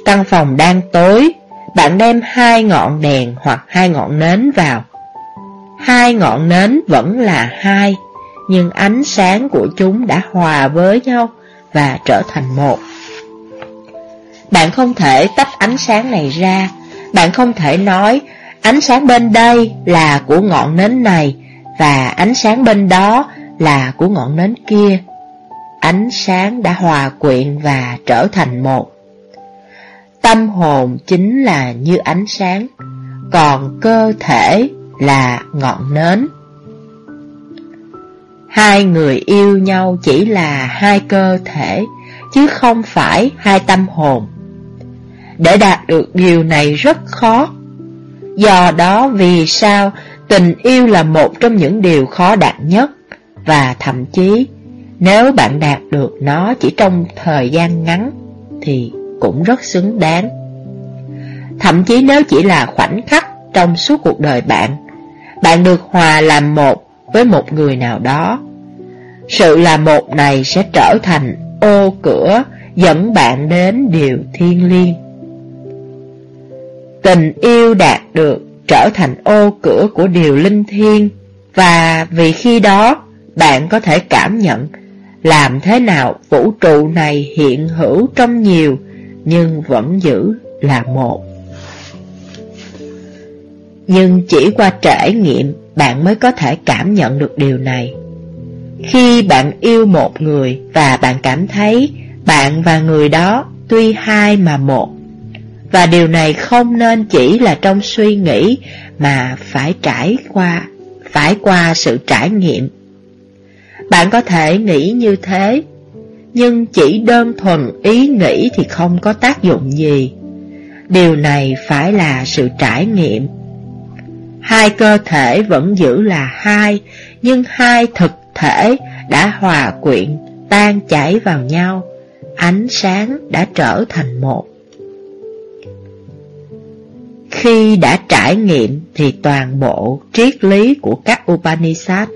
Căn phòng đang tối, bạn đem hai ngọn đèn hoặc hai ngọn nến vào. Hai ngọn nến vẫn là hai, nhưng ánh sáng của chúng đã hòa với nhau và trở thành một. Bạn không thể tách ánh sáng này ra, bạn không thể nói ánh sáng bên đây là của ngọn nến này và ánh sáng bên đó là của ngọn nến kia. Ánh sáng đã hòa quyện và trở thành một. Tâm hồn chính là như ánh sáng, còn cơ thể là ngọn nến. Hai người yêu nhau chỉ là hai cơ thể, chứ không phải hai tâm hồn. Để đạt được điều này rất khó. Do đó vì sao tình yêu là một trong những điều khó đạt nhất, và thậm chí nếu bạn đạt được nó chỉ trong thời gian ngắn thì cũng rất xứng đáng. Thậm chí nếu chỉ là khoảnh khắc trong suốt cuộc đời bạn, bạn được hòa làm một với một người nào đó. Sự là một này sẽ trở thành ô cửa, dẫn bạn đến điều thiên liêng. Tình yêu đạt được trở thành ô cửa của điều linh thiêng, và vì khi đó, bạn có thể cảm nhận làm thế nào vũ trụ này hiện hữu trong nhiều, nhưng vẫn giữ là một. Nhưng chỉ qua trải nghiệm bạn mới có thể cảm nhận được điều này. Khi bạn yêu một người và bạn cảm thấy bạn và người đó tuy hai mà một, và điều này không nên chỉ là trong suy nghĩ mà phải trải qua, phải qua sự trải nghiệm. Bạn có thể nghĩ như thế, nhưng chỉ đơn thuần ý nghĩ thì không có tác dụng gì. Điều này phải là sự trải nghiệm. Hai cơ thể vẫn giữ là hai, nhưng hai thực thể đã hòa quyện, tan chảy vào nhau, ánh sáng đã trở thành một. Khi đã trải nghiệm thì toàn bộ triết lý của các Upanishad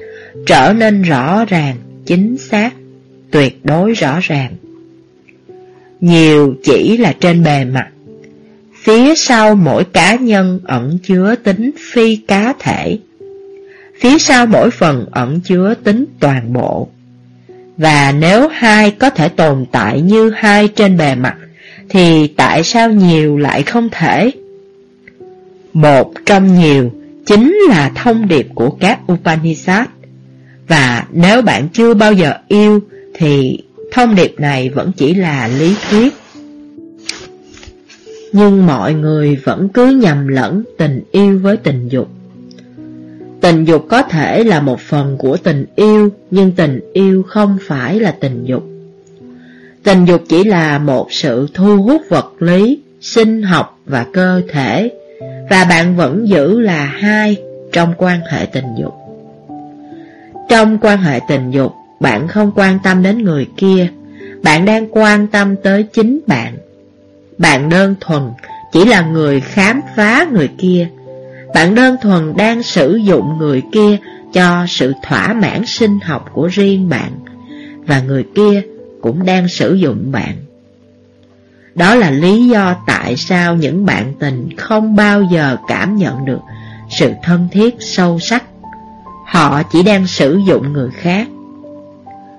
trở nên rõ ràng, chính xác, tuyệt đối rõ ràng. Nhiều chỉ là trên bề mặt, phía sau mỗi cá nhân ẩn chứa tính phi cá thể, phía sau mỗi phần ẩn chứa tính toàn bộ. Và nếu hai có thể tồn tại như hai trên bề mặt, thì tại sao nhiều lại không thể? Một trong nhiều chính là thông điệp của các Upanishad. Và nếu bạn chưa bao giờ yêu thì thông điệp này vẫn chỉ là lý thuyết. Nhưng mọi người vẫn cứ nhầm lẫn tình yêu với tình dục. Tình dục có thể là một phần của tình yêu, nhưng tình yêu không phải là tình dục. Tình dục chỉ là một sự thu hút vật lý, sinh học và cơ thể, và bạn vẫn giữ là hai trong quan hệ tình dục. Trong quan hệ tình dục, bạn không quan tâm đến người kia, bạn đang quan tâm tới chính bạn. Bạn đơn thuần chỉ là người khám phá người kia. Bạn đơn thuần đang sử dụng người kia cho sự thỏa mãn sinh học của riêng bạn, và người kia cũng đang sử dụng bạn. Đó là lý do tại sao những bạn tình không bao giờ cảm nhận được sự thân thiết sâu sắc. Họ chỉ đang sử dụng người khác.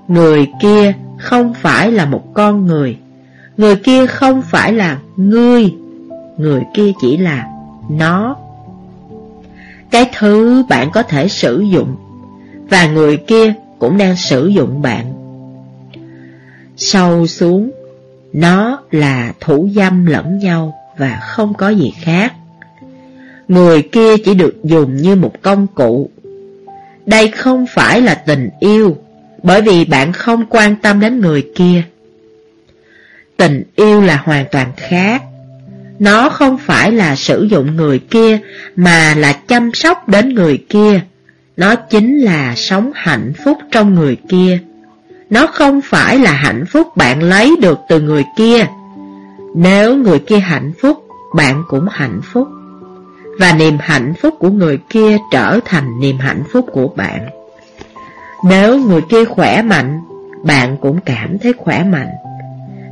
Người kia không phải là một con người. Người kia không phải là ngươi. Người kia chỉ là nó. Cái thứ bạn có thể sử dụng, và người kia cũng đang sử dụng bạn. Sâu xuống, nó là thủ dâm lẫn nhau và không có gì khác. Người kia chỉ được dùng như một công cụ. Đây không phải là tình yêu, bởi vì bạn không quan tâm đến người kia. Tình yêu là hoàn toàn khác. Nó không phải là sử dụng người kia, mà là chăm sóc đến người kia. Nó chính là sống hạnh phúc trong người kia. Nó không phải là hạnh phúc bạn lấy được từ người kia. Nếu người kia hạnh phúc, bạn cũng hạnh phúc. Và niềm hạnh phúc của người kia trở thành niềm hạnh phúc của bạn. Nếu người kia khỏe mạnh, bạn cũng cảm thấy khỏe mạnh.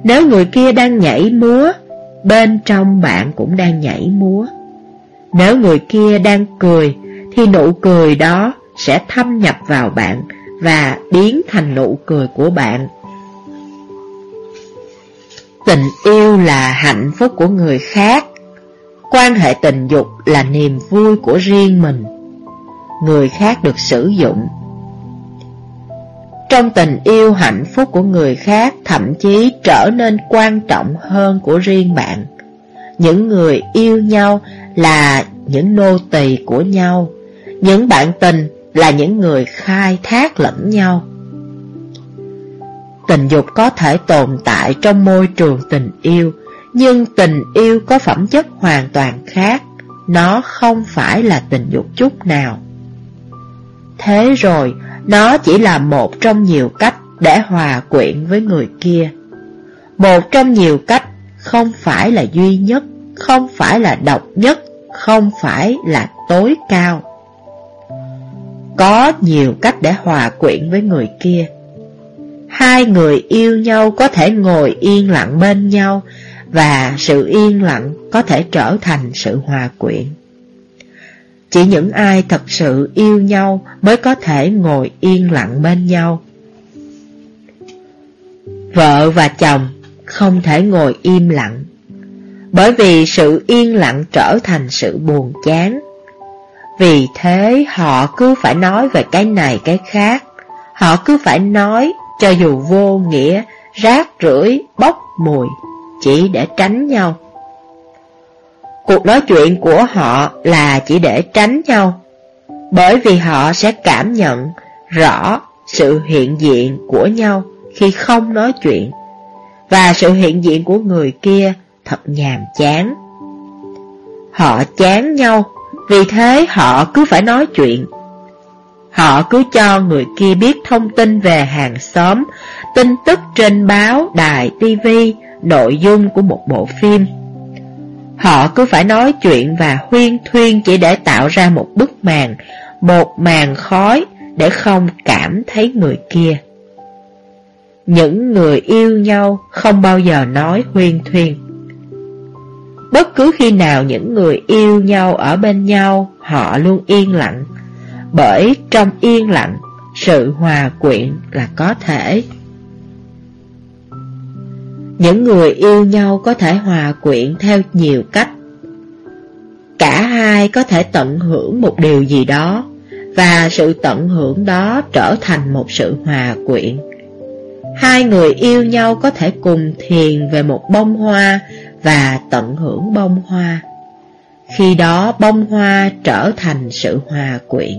Nếu người kia đang nhảy múa, bên trong bạn cũng đang nhảy múa. Nếu người kia đang cười, thì nụ cười đó sẽ thâm nhập vào bạn và biến thành nụ cười của bạn. Tình yêu là hạnh phúc của người khác. Quan hệ tình dục là niềm vui của riêng mình. Người khác được sử dụng. Trong tình yêu hạnh phúc của người khác thậm chí trở nên quan trọng hơn của riêng bạn. Những người yêu nhau là những nô tỳ của nhau. Những bạn tình là những người khai thác lẫn nhau. Tình dục có thể tồn tại trong môi trường tình yêu, nhưng tình yêu có phẩm chất hoàn toàn khác, nó không phải là tình dục chút nào. Thế rồi, nó chỉ là một trong nhiều cách để hòa quyện với người kia. Một trong nhiều cách không phải là duy nhất, không phải là độc nhất, không phải là tối cao. Có nhiều cách để hòa quyện với người kia. Hai người yêu nhau có thể ngồi yên lặng bên nhau và sự yên lặng có thể trở thành sự hòa quyện. Chỉ những ai thật sự yêu nhau mới có thể ngồi yên lặng bên nhau. Vợ và chồng không thể ngồi im lặng, bởi vì sự yên lặng trở thành sự buồn chán. Vì thế họ cứ phải nói về cái này cái khác, họ cứ phải nói cho dù vô nghĩa, rác rưởi, bốc mùi, chỉ để tránh nhau. Cuộc nói chuyện của họ là chỉ để tránh nhau, bởi vì họ sẽ cảm nhận rõ sự hiện diện của nhau khi không nói chuyện, và sự hiện diện của người kia thật nhàm chán. Họ chán nhau, vì thế họ cứ phải nói chuyện. Họ cứ cho người kia biết thông tin về hàng xóm, tin tức trên báo, đài, tivi, nội dung của một bộ phim. Họ cứ phải nói chuyện và huyên thuyên chỉ để tạo ra một bức màn, một màn khói để không cảm thấy người kia. Những người yêu nhau không bao giờ nói huyên thuyên. Bất cứ khi nào những người yêu nhau ở bên nhau, họ luôn yên lặng. Bởi trong yên lặng, sự hòa quyện là có thể. Những người yêu nhau có thể hòa quyện theo nhiều cách. Cả hai có thể tận hưởng một điều gì đó, và sự tận hưởng đó trở thành một sự hòa quyện. Hai người yêu nhau có thể cùng thiền về một bông hoa và tận hưởng bông hoa. Khi đó bông hoa trở thành sự hòa quyện.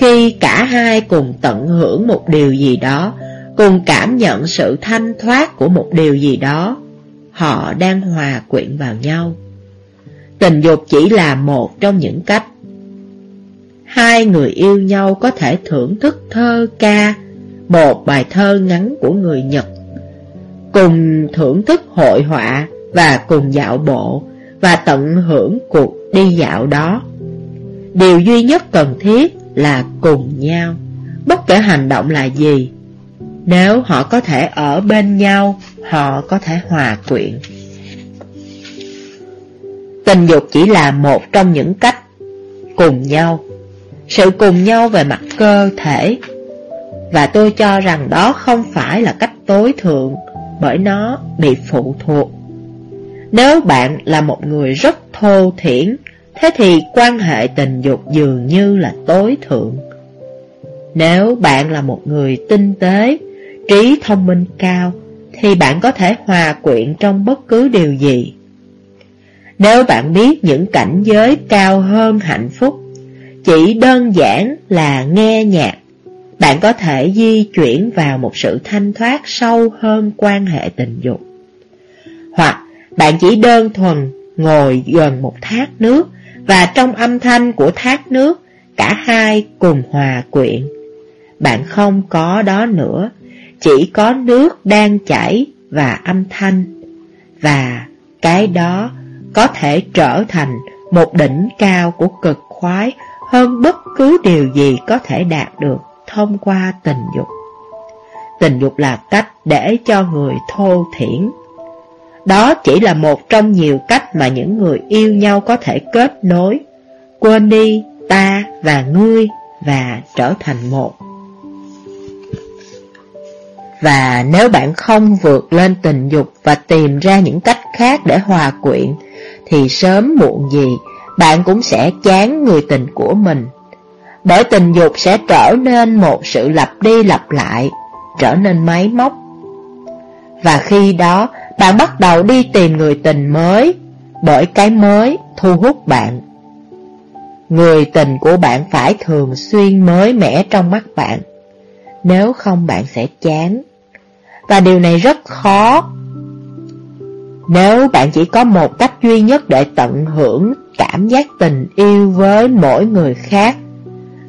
Khi cả hai cùng tận hưởng một điều gì đó, cùng cảm nhận sự thanh thoát của một điều gì đó, họ đang hòa quyện vào nhau. Tình dục chỉ là một trong những cách. Hai người yêu nhau có thể thưởng thức thơ ca, một bài thơ ngắn của người Nhật, cùng thưởng thức hội họa và cùng dạo bộ và tận hưởng cuộc đi dạo đó. Điều duy nhất cần thiết là cùng nhau, bất kể hành động là gì, nếu họ có thể ở bên nhau, họ có thể hòa quyện. Tình dục chỉ là một trong những cách cùng nhau, sự cùng nhau về mặt cơ thể. Và tôi cho rằng đó không phải là cách tối thượng, bởi nó bị phụ thuộc. Nếu bạn là một người rất thô thiển, thế thì quan hệ tình dục dường như là tối thượng. Nếu bạn là một người tinh tế, trí thông minh cao, thì bạn có thể hòa quyện trong bất cứ điều gì. Nếu bạn biết những cảnh giới cao hơn hạnh phúc, chỉ đơn giản là nghe nhạc, bạn có thể di chuyển vào một sự thanh thoát sâu hơn quan hệ tình dục. Hoặc bạn chỉ đơn thuần ngồi gần một thác nước và trong âm thanh của thác nước cả hai cùng hòa quyện. Bạn không có đó nữa, chỉ có nước đang chảy và âm thanh. Và cái đó có thể trở thành một đỉnh cao của cực khoái hơn bất cứ điều gì có thể đạt được thông qua tình dục. Tình dục là cách để cho người thô thiển. Đó chỉ là một trong nhiều cách mà những người yêu nhau có thể kết nối, quên đi ta và ngươi và trở thành một. Và nếu bạn không vượt lên tình dục và tìm ra những cách khác để hòa quyện, thì sớm muộn gì bạn cũng sẽ chán người tình của mình. Bởi tình dục sẽ trở nên một sự lặp đi lặp lại, trở nên máy móc. Và khi đó, bạn bắt đầu đi tìm người tình mới, bởi cái mới thu hút bạn. Người tình của bạn phải thường xuyên mới mẻ trong mắt bạn, nếu không bạn sẽ chán. Và điều này rất khó. Nếu bạn chỉ có một cách duy nhất để tận hưởng cảm giác tình yêu với mỗi người khác,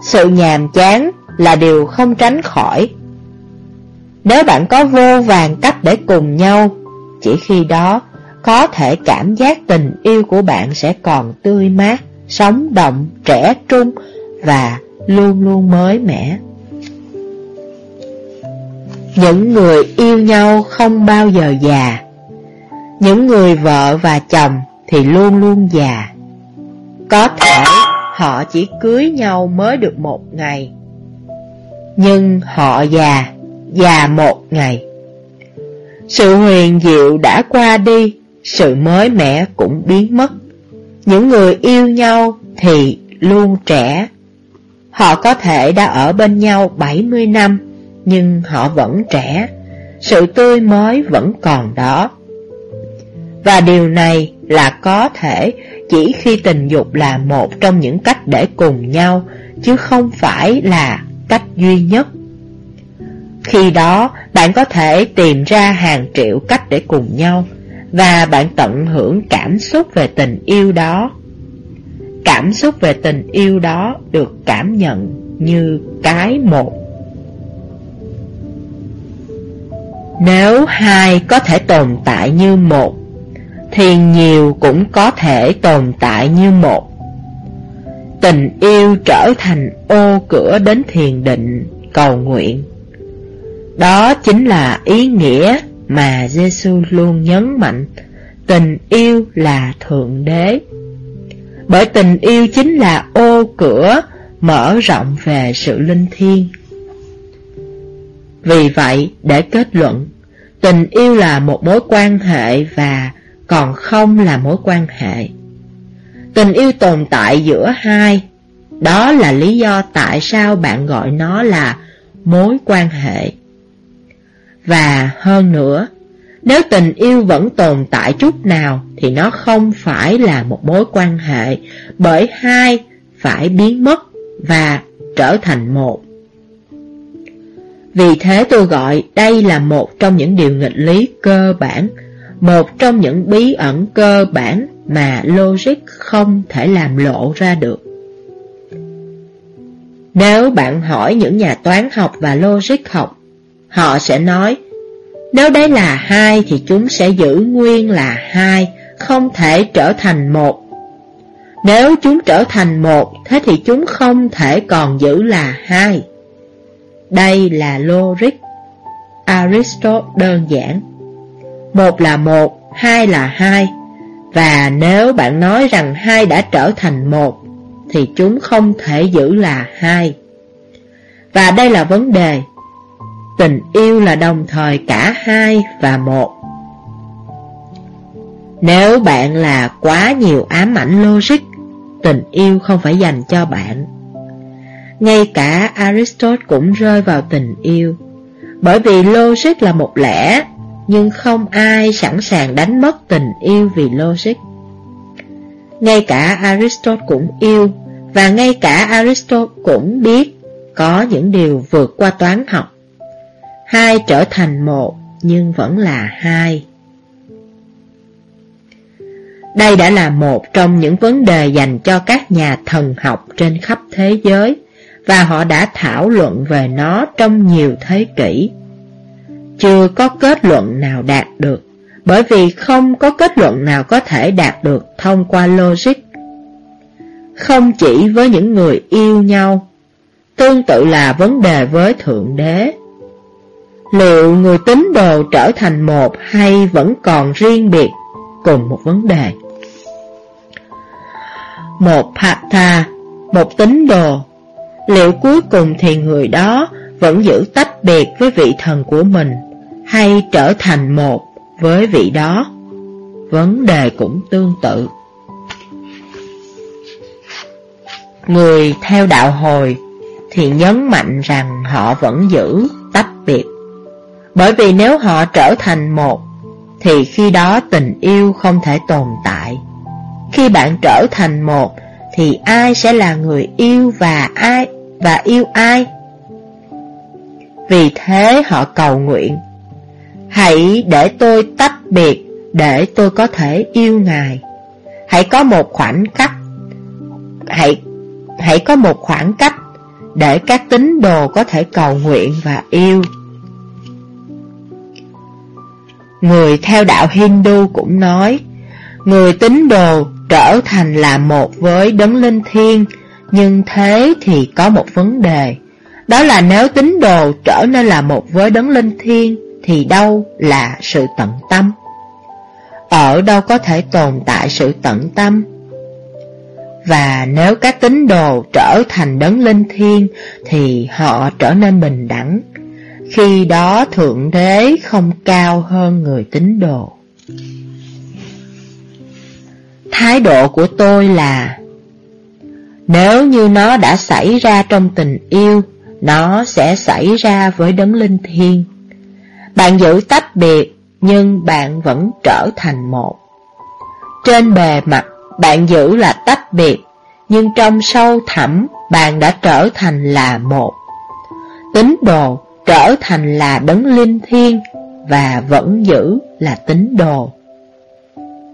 sự nhàm chán là điều không tránh khỏi. Nếu bạn có vô vàng cách để cùng nhau, chỉ khi đó có thể cảm giác tình yêu của bạn sẽ còn tươi mát, sống động, trẻ trung và luôn luôn mới mẻ. Những người yêu nhau không bao giờ già. Những người vợ và chồng thì luôn luôn già. Có thể họ chỉ cưới nhau mới được một ngày. Nhưng họ già, già một ngày. Sự huyền diệu đã qua đi, sự mới mẻ cũng biến mất. Những người yêu nhau thì luôn trẻ. Họ có thể đã ở bên nhau 70 năm, nhưng họ vẫn trẻ, sự tươi mới vẫn còn đó. Và điều này là có thể chỉ khi tình dục là một trong những cách để cùng nhau, chứ không phải là cách duy nhất. Khi đó, bạn có thể tìm ra hàng triệu cách để cùng nhau, và bạn tận hưởng cảm xúc về tình yêu đó. Cảm xúc về tình yêu đó được cảm nhận như cái một. Nếu hai có thể tồn tại như một thì nhiều cũng có thể tồn tại như một. Tình yêu trở thành ô cửa đến thiền định, cầu nguyện. Đó chính là ý nghĩa mà Giêsu luôn nhấn mạnh, tình yêu là Thượng Đế. Bởi tình yêu chính là ô cửa mở rộng về sự linh thiêng. Vì vậy, để kết luận, tình yêu là một mối quan hệ và còn không là mối quan hệ. Tình yêu tồn tại giữa hai, đó là lý do tại sao bạn gọi nó là mối quan hệ. Và hơn nữa, nếu tình yêu vẫn tồn tại chút nào thì nó không phải là một mối quan hệ, bởi hai phải biến mất và trở thành một. Vì thế tôi gọi đây là một trong những điều nghịch lý cơ bản một trong những bí ẩn cơ bản mà logic không thể làm lộ ra được. Nếu bạn hỏi những nhà toán học và logic học, họ sẽ nói, nếu đấy là hai thì chúng sẽ giữ nguyên là hai, không thể trở thành một. Nếu chúng trở thành một, thế thì chúng không thể còn giữ là hai. Đây là logic Aristotle đơn giản. Một là một, hai là hai. Và nếu bạn nói rằng hai đã trở thành một, thì chúng không thể giữ là hai. Và đây là vấn đề. Tình yêu là đồng thời cả hai và một. Nếu bạn là quá nhiều ám ảnh logic, tình yêu không phải dành cho bạn. Ngay cả Aristotle cũng rơi vào tình yêu, bởi vì logic là một lẽ, nhưng không ai sẵn sàng đánh mất tình yêu vì logic. Ngay cả Aristotle cũng yêu, và ngay cả Aristotle cũng biết có những điều vượt qua toán học. Hai trở thành một, nhưng vẫn là hai. Đây đã là một trong những vấn đề dành cho các nhà thần học trên khắp thế giới, và họ đã thảo luận về nó trong nhiều thế kỷ. Chưa có kết luận nào đạt được, bởi vì không có kết luận nào có thể đạt được thông qua logic. Không chỉ với những người yêu nhau, tương tự là vấn đề với Thượng Đế. Liệu người tín đồ trở thành một hay vẫn còn riêng biệt cùng một vấn đề? Một Patha, một tín đồ, liệu cuối cùng thì người đó vẫn giữ tách biệt với vị thần của mình hay trở thành một với vị đó? Vấn đề cũng tương tự. Người theo đạo hồi thì nhấn mạnh rằng họ vẫn giữ tách biệt. Bởi vì nếu họ trở thành một, thì khi đó tình yêu không thể tồn tại. Khi bạn trở thành một, thì ai sẽ là người yêu và ai và yêu ai? Vì thế họ cầu nguyện, hãy để tôi tách biệt để tôi có thể yêu Ngài. Hãy có một khoảng cách, hãy hãy có một khoảng cách để các tín đồ có thể cầu nguyện và yêu. Người theo đạo Hindu cũng nói, người tín đồ trở thành là một với đấng linh thiêng, nhưng thế thì có một vấn đề. Đó là nếu tín đồ trở nên là một với đấng linh thiêng, thì đâu là sự tận tâm? Ở đâu có thể tồn tại sự tận tâm? Và nếu các tín đồ trở thành đấng linh thiêng thì họ trở nên bình đẳng. Khi đó Thượng Đế không cao hơn người tín đồ. Thái độ của tôi là nếu như nó đã xảy ra trong tình yêu, nó sẽ xảy ra với đấng linh thiêng. Bạn giữ tách biệt, nhưng bạn vẫn trở thành một. Trên bề mặt, bạn giữ là tách biệt, nhưng trong sâu thẳm bạn đã trở thành là một. Tín đồ trở thành là đấng linh thiêng và vẫn giữ là tín đồ.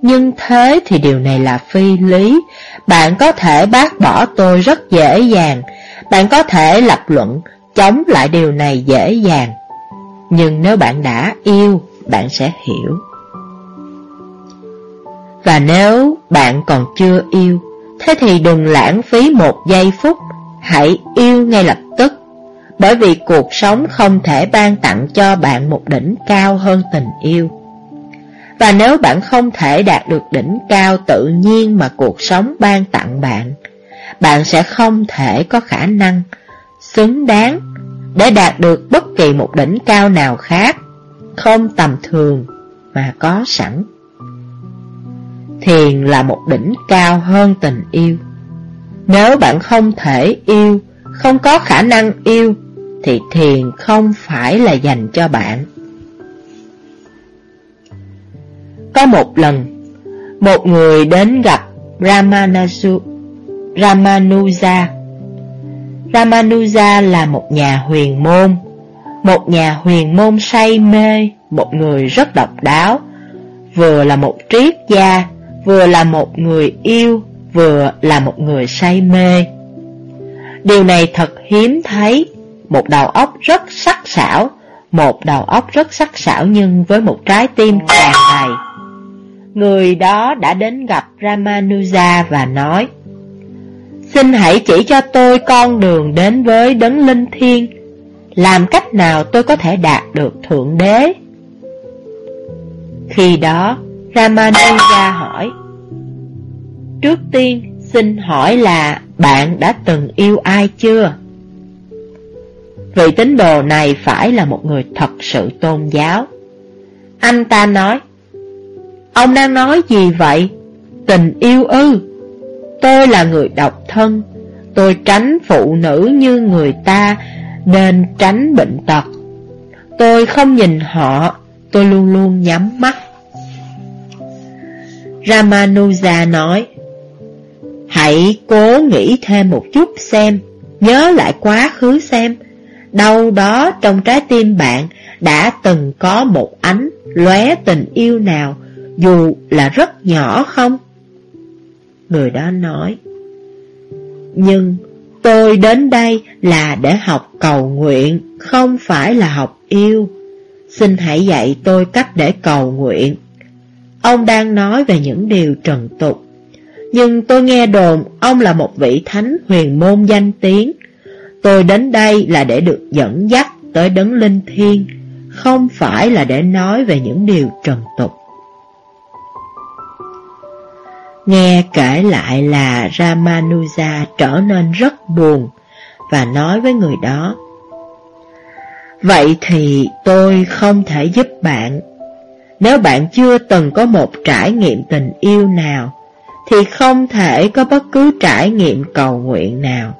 Nhưng thế thì điều này là phi lý, bạn có thể bác bỏ tôi rất dễ dàng, bạn có thể lập luận chống lại điều này dễ dàng. Nhưng nếu bạn đã yêu, bạn sẽ hiểu. Và nếu bạn còn chưa yêu, thế thì đừng lãng phí một giây phút, hãy yêu ngay lập tức. Bởi vì cuộc sống không thể ban tặng cho bạn một đỉnh cao hơn tình yêu. Và nếu bạn không thể đạt được đỉnh cao tự nhiên mà cuộc sống ban tặng bạn, bạn sẽ không thể có khả năng xứng đáng để đạt được bất kỳ một đỉnh cao nào khác, không tầm thường mà có sẵn. Thiền là một đỉnh cao hơn tình yêu. Nếu bạn không thể yêu, không có khả năng yêu, thì thiền không phải là dành cho bạn. Có một lần, một người đến gặp Ramanuja. Ramanuja Ramanuja là một nhà huyền môn, một nhà huyền môn say mê, một người rất độc đáo, vừa là một triết gia, vừa là một người yêu, vừa là một người say mê. Điều này thật hiếm thấy, một đầu óc rất sắc sảo, một đầu óc rất sắc sảo nhưng với một trái tim tràn đầy. Người đó đã đến gặp Ramanuja và nói, Xin hãy chỉ cho tôi con đường đến với đấng linh thiên, làm cách nào tôi có thể đạt được Thượng Đế? Khi đó, Ramanuja hỏi, Trước tiên, xin hỏi là bạn đã từng yêu ai chưa? Vị tín đồ này phải là một người thật sự tôn giáo. Anh ta nói, Ông đang nói gì vậy? Tình yêu ư? Tôi là người độc thân, tôi tránh phụ nữ như người ta nên tránh bệnh tật. Tôi không nhìn họ, tôi luôn luôn nhắm mắt. Ramanuja nói, Hãy cố nghĩ thêm một chút xem, nhớ lại quá khứ xem, đâu đó trong trái tim bạn đã từng có một ánh lóe tình yêu nào, dù là rất nhỏ không? Người đó nói, Nhưng tôi đến đây là để học cầu nguyện, không phải là học yêu. Xin hãy dạy tôi cách để cầu nguyện. Ông đang nói về những điều trần tục. Nhưng tôi nghe đồn ông là một vị thánh huyền môn danh tiếng. Tôi đến đây là để được dẫn dắt tới đấng linh thiêng, không phải là để nói về những điều trần tục. Nghe kể lại là Ramanuja trở nên rất buồn và nói với người đó, Vậy thì tôi không thể giúp bạn. Nếu bạn chưa từng có một trải nghiệm tình yêu nào, Thì không thể có bất cứ trải nghiệm cầu nguyện nào.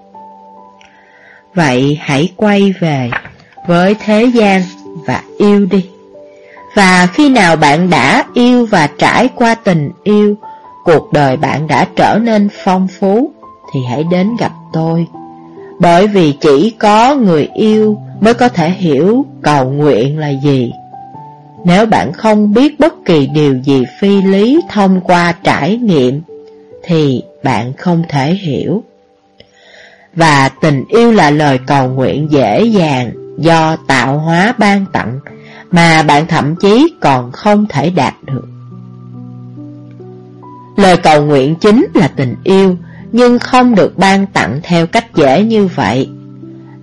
Vậy hãy quay về với thế gian và yêu đi. Và khi nào bạn đã yêu và trải qua tình yêu Cuộc đời bạn đã trở nên phong phú Thì hãy đến gặp tôi Bởi vì chỉ có người yêu mới có thể hiểu cầu nguyện là gì. Nếu bạn không biết bất kỳ điều gì phi lý thông qua trải nghiệm, thì bạn không thể hiểu. Và tình yêu là lời cầu nguyện dễ dàng do tạo hóa ban tặng mà bạn thậm chí còn không thể đạt được. Lời cầu nguyện chính là tình yêu, nhưng không được ban tặng theo cách dễ như vậy.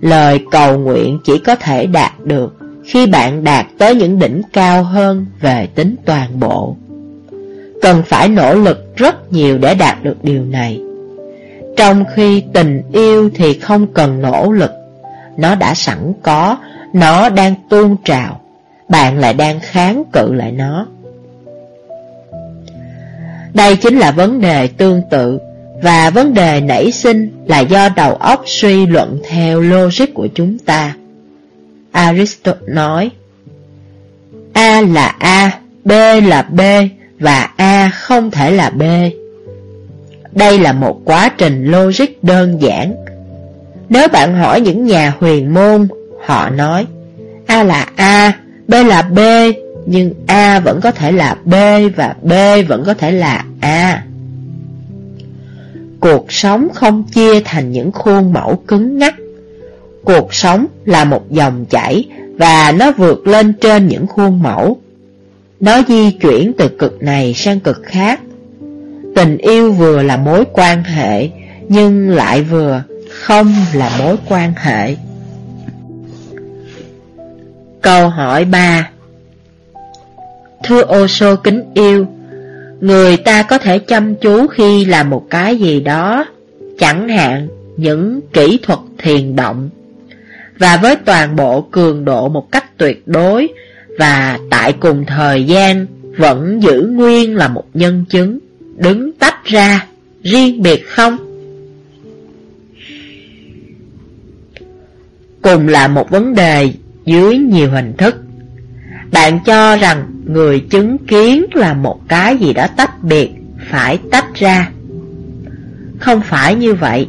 Lời cầu nguyện chỉ có thể đạt được khi bạn đạt tới những đỉnh cao hơn về tính toàn bộ. Cần phải nỗ lực rất nhiều để đạt được điều này. Trong khi tình yêu thì không cần nỗ lực, nó đã sẵn có, nó đang tuôn trào, bạn lại đang kháng cự lại nó. Đây chính là vấn đề tương tự và vấn đề nảy sinh là do đầu óc suy luận theo logic của chúng ta. Aristotle nói, A là A, B là B, và A không thể là B. Đây là một quá trình logic đơn giản. Nếu bạn hỏi những nhà huyền môn, họ nói, A là A, B là B, nhưng A vẫn có thể là B và B vẫn có thể là A. Cuộc sống không chia thành những khuôn mẫu cứng ngắc. Cuộc sống là một dòng chảy và nó vượt lên trên những khuôn mẫu. Nó di chuyển từ cực này sang cực khác. Tình yêu vừa là mối quan hệ, nhưng lại vừa không là mối quan hệ. Câu hỏi 3 Thưa ô sô kính yêu, Người ta có thể chăm chú khi làm một cái gì đó, chẳng hạn những kỹ thuật thiền động, và với toàn bộ cường độ một cách tuyệt đối, và tại cùng thời gian vẫn giữ nguyên là một nhân chứng, đứng tách ra, riêng biệt không? Cùng là một vấn đề dưới nhiều hình thức. Bạn cho rằng người chứng kiến là một cái gì đó tách biệt, phải tách ra. Không phải như vậy.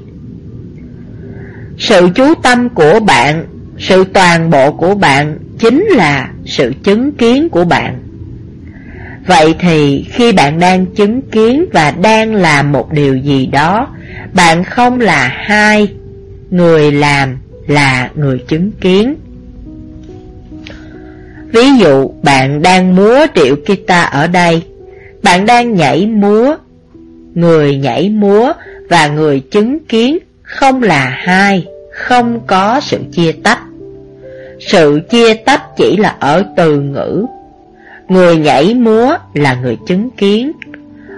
Sự chú tâm của bạn, sự toàn bộ của bạn chính là sự chứng kiến của bạn. Vậy thì khi bạn đang chứng kiến và đang làm một điều gì đó, bạn không là hai, người làm là người chứng kiến. Ví dụ bạn đang múa triệu guitar ở đây, bạn đang nhảy múa. Người nhảy múa và người chứng kiến không là hai, không có sự chia tách. Sự chia tách chỉ là ở từ ngữ. Người nhảy múa là người chứng kiến.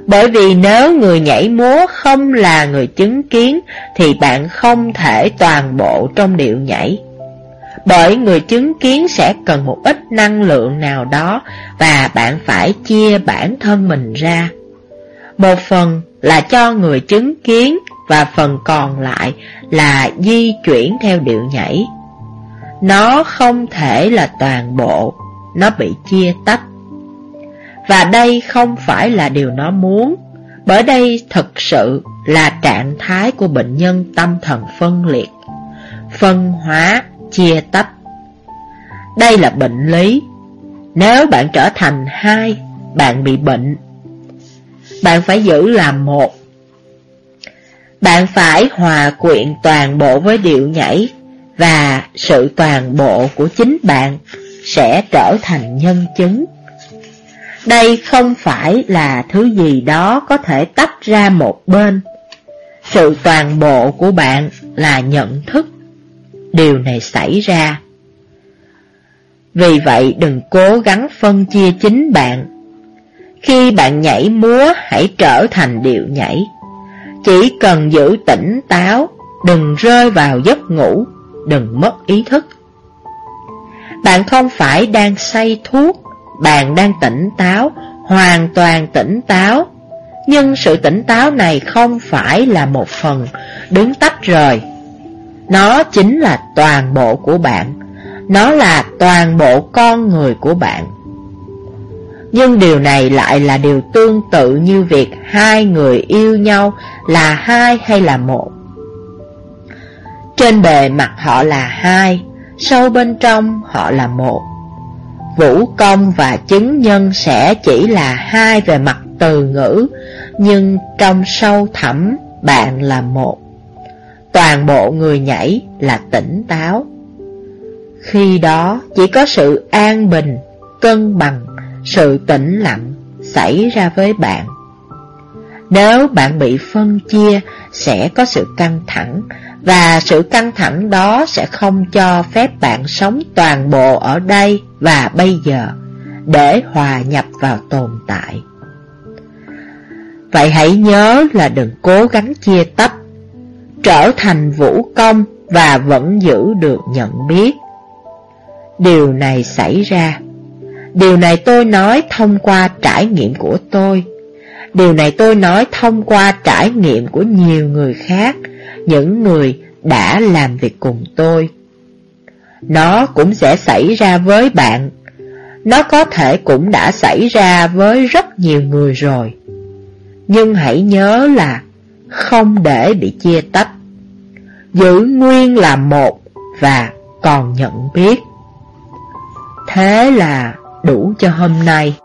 Bởi vì nếu người nhảy múa không là người chứng kiến thì bạn không thể toàn bộ trong điệu nhảy. Bởi người chứng kiến sẽ cần một ít năng lượng nào đó và bạn phải chia bản thân mình ra. Một phần là cho người chứng kiến và phần còn lại là di chuyển theo điệu nhảy. Nó không thể là toàn bộ, nó bị chia tách. Và đây không phải là điều nó muốn, bởi đây thực sự là trạng thái của bệnh nhân tâm thần phân liệt, phân hóa, chia tách. Đây là bệnh lý. Nếu bạn trở thành hai, bạn bị bệnh. Bạn phải giữ làm một. Bạn phải hòa quyện toàn bộ với điệu nhảy và sự toàn bộ của chính bạn sẽ trở thành nhân chứng. Đây không phải là thứ gì đó có thể tách ra một bên. Sự toàn bộ của bạn là nhận thức. Điều này xảy ra. Vì vậy đừng cố gắng phân chia chính bạn. Khi bạn nhảy múa hãy trở thành điệu nhảy. Chỉ cần giữ tỉnh táo, đừng rơi vào giấc ngủ, đừng mất ý thức. Bạn không phải đang say thuốc, bạn đang tỉnh táo, hoàn toàn tỉnh táo. Nhưng sự tỉnh táo này không phải là một phần đứng tách rời. Nó chính là toàn bộ của bạn. Nó là toàn bộ con người của bạn. Nhưng điều này lại là điều tương tự như việc hai người yêu nhau là hai hay là một. Trên bề mặt họ là hai, sâu bên trong họ là một. Vũ công và chứng nhân sẽ chỉ là hai về mặt từ ngữ, nhưng trong sâu thẳm bạn là một. Toàn bộ người nhảy là tỉnh táo. Khi đó chỉ có sự an bình, cân bằng, sự tĩnh lặng xảy ra với bạn. Nếu bạn bị phân chia, sẽ có sự căng thẳng, và sự căng thẳng đó sẽ không cho phép bạn sống toàn bộ ở đây và bây giờ, để hòa nhập vào tồn tại. Vậy hãy nhớ là đừng cố gắng chia tách, trở thành vũ công và vẫn giữ được nhận biết. Điều này xảy ra. Điều này tôi nói thông qua trải nghiệm của tôi. Điều này tôi nói thông qua trải nghiệm của nhiều người khác, những người đã làm việc cùng tôi. Nó cũng sẽ xảy ra với bạn. Nó có thể cũng đã xảy ra với rất nhiều người rồi. Nhưng hãy nhớ là không để bị chia tách. Giữ nguyên là một và còn nhận biết. Thế là đủ cho hôm nay.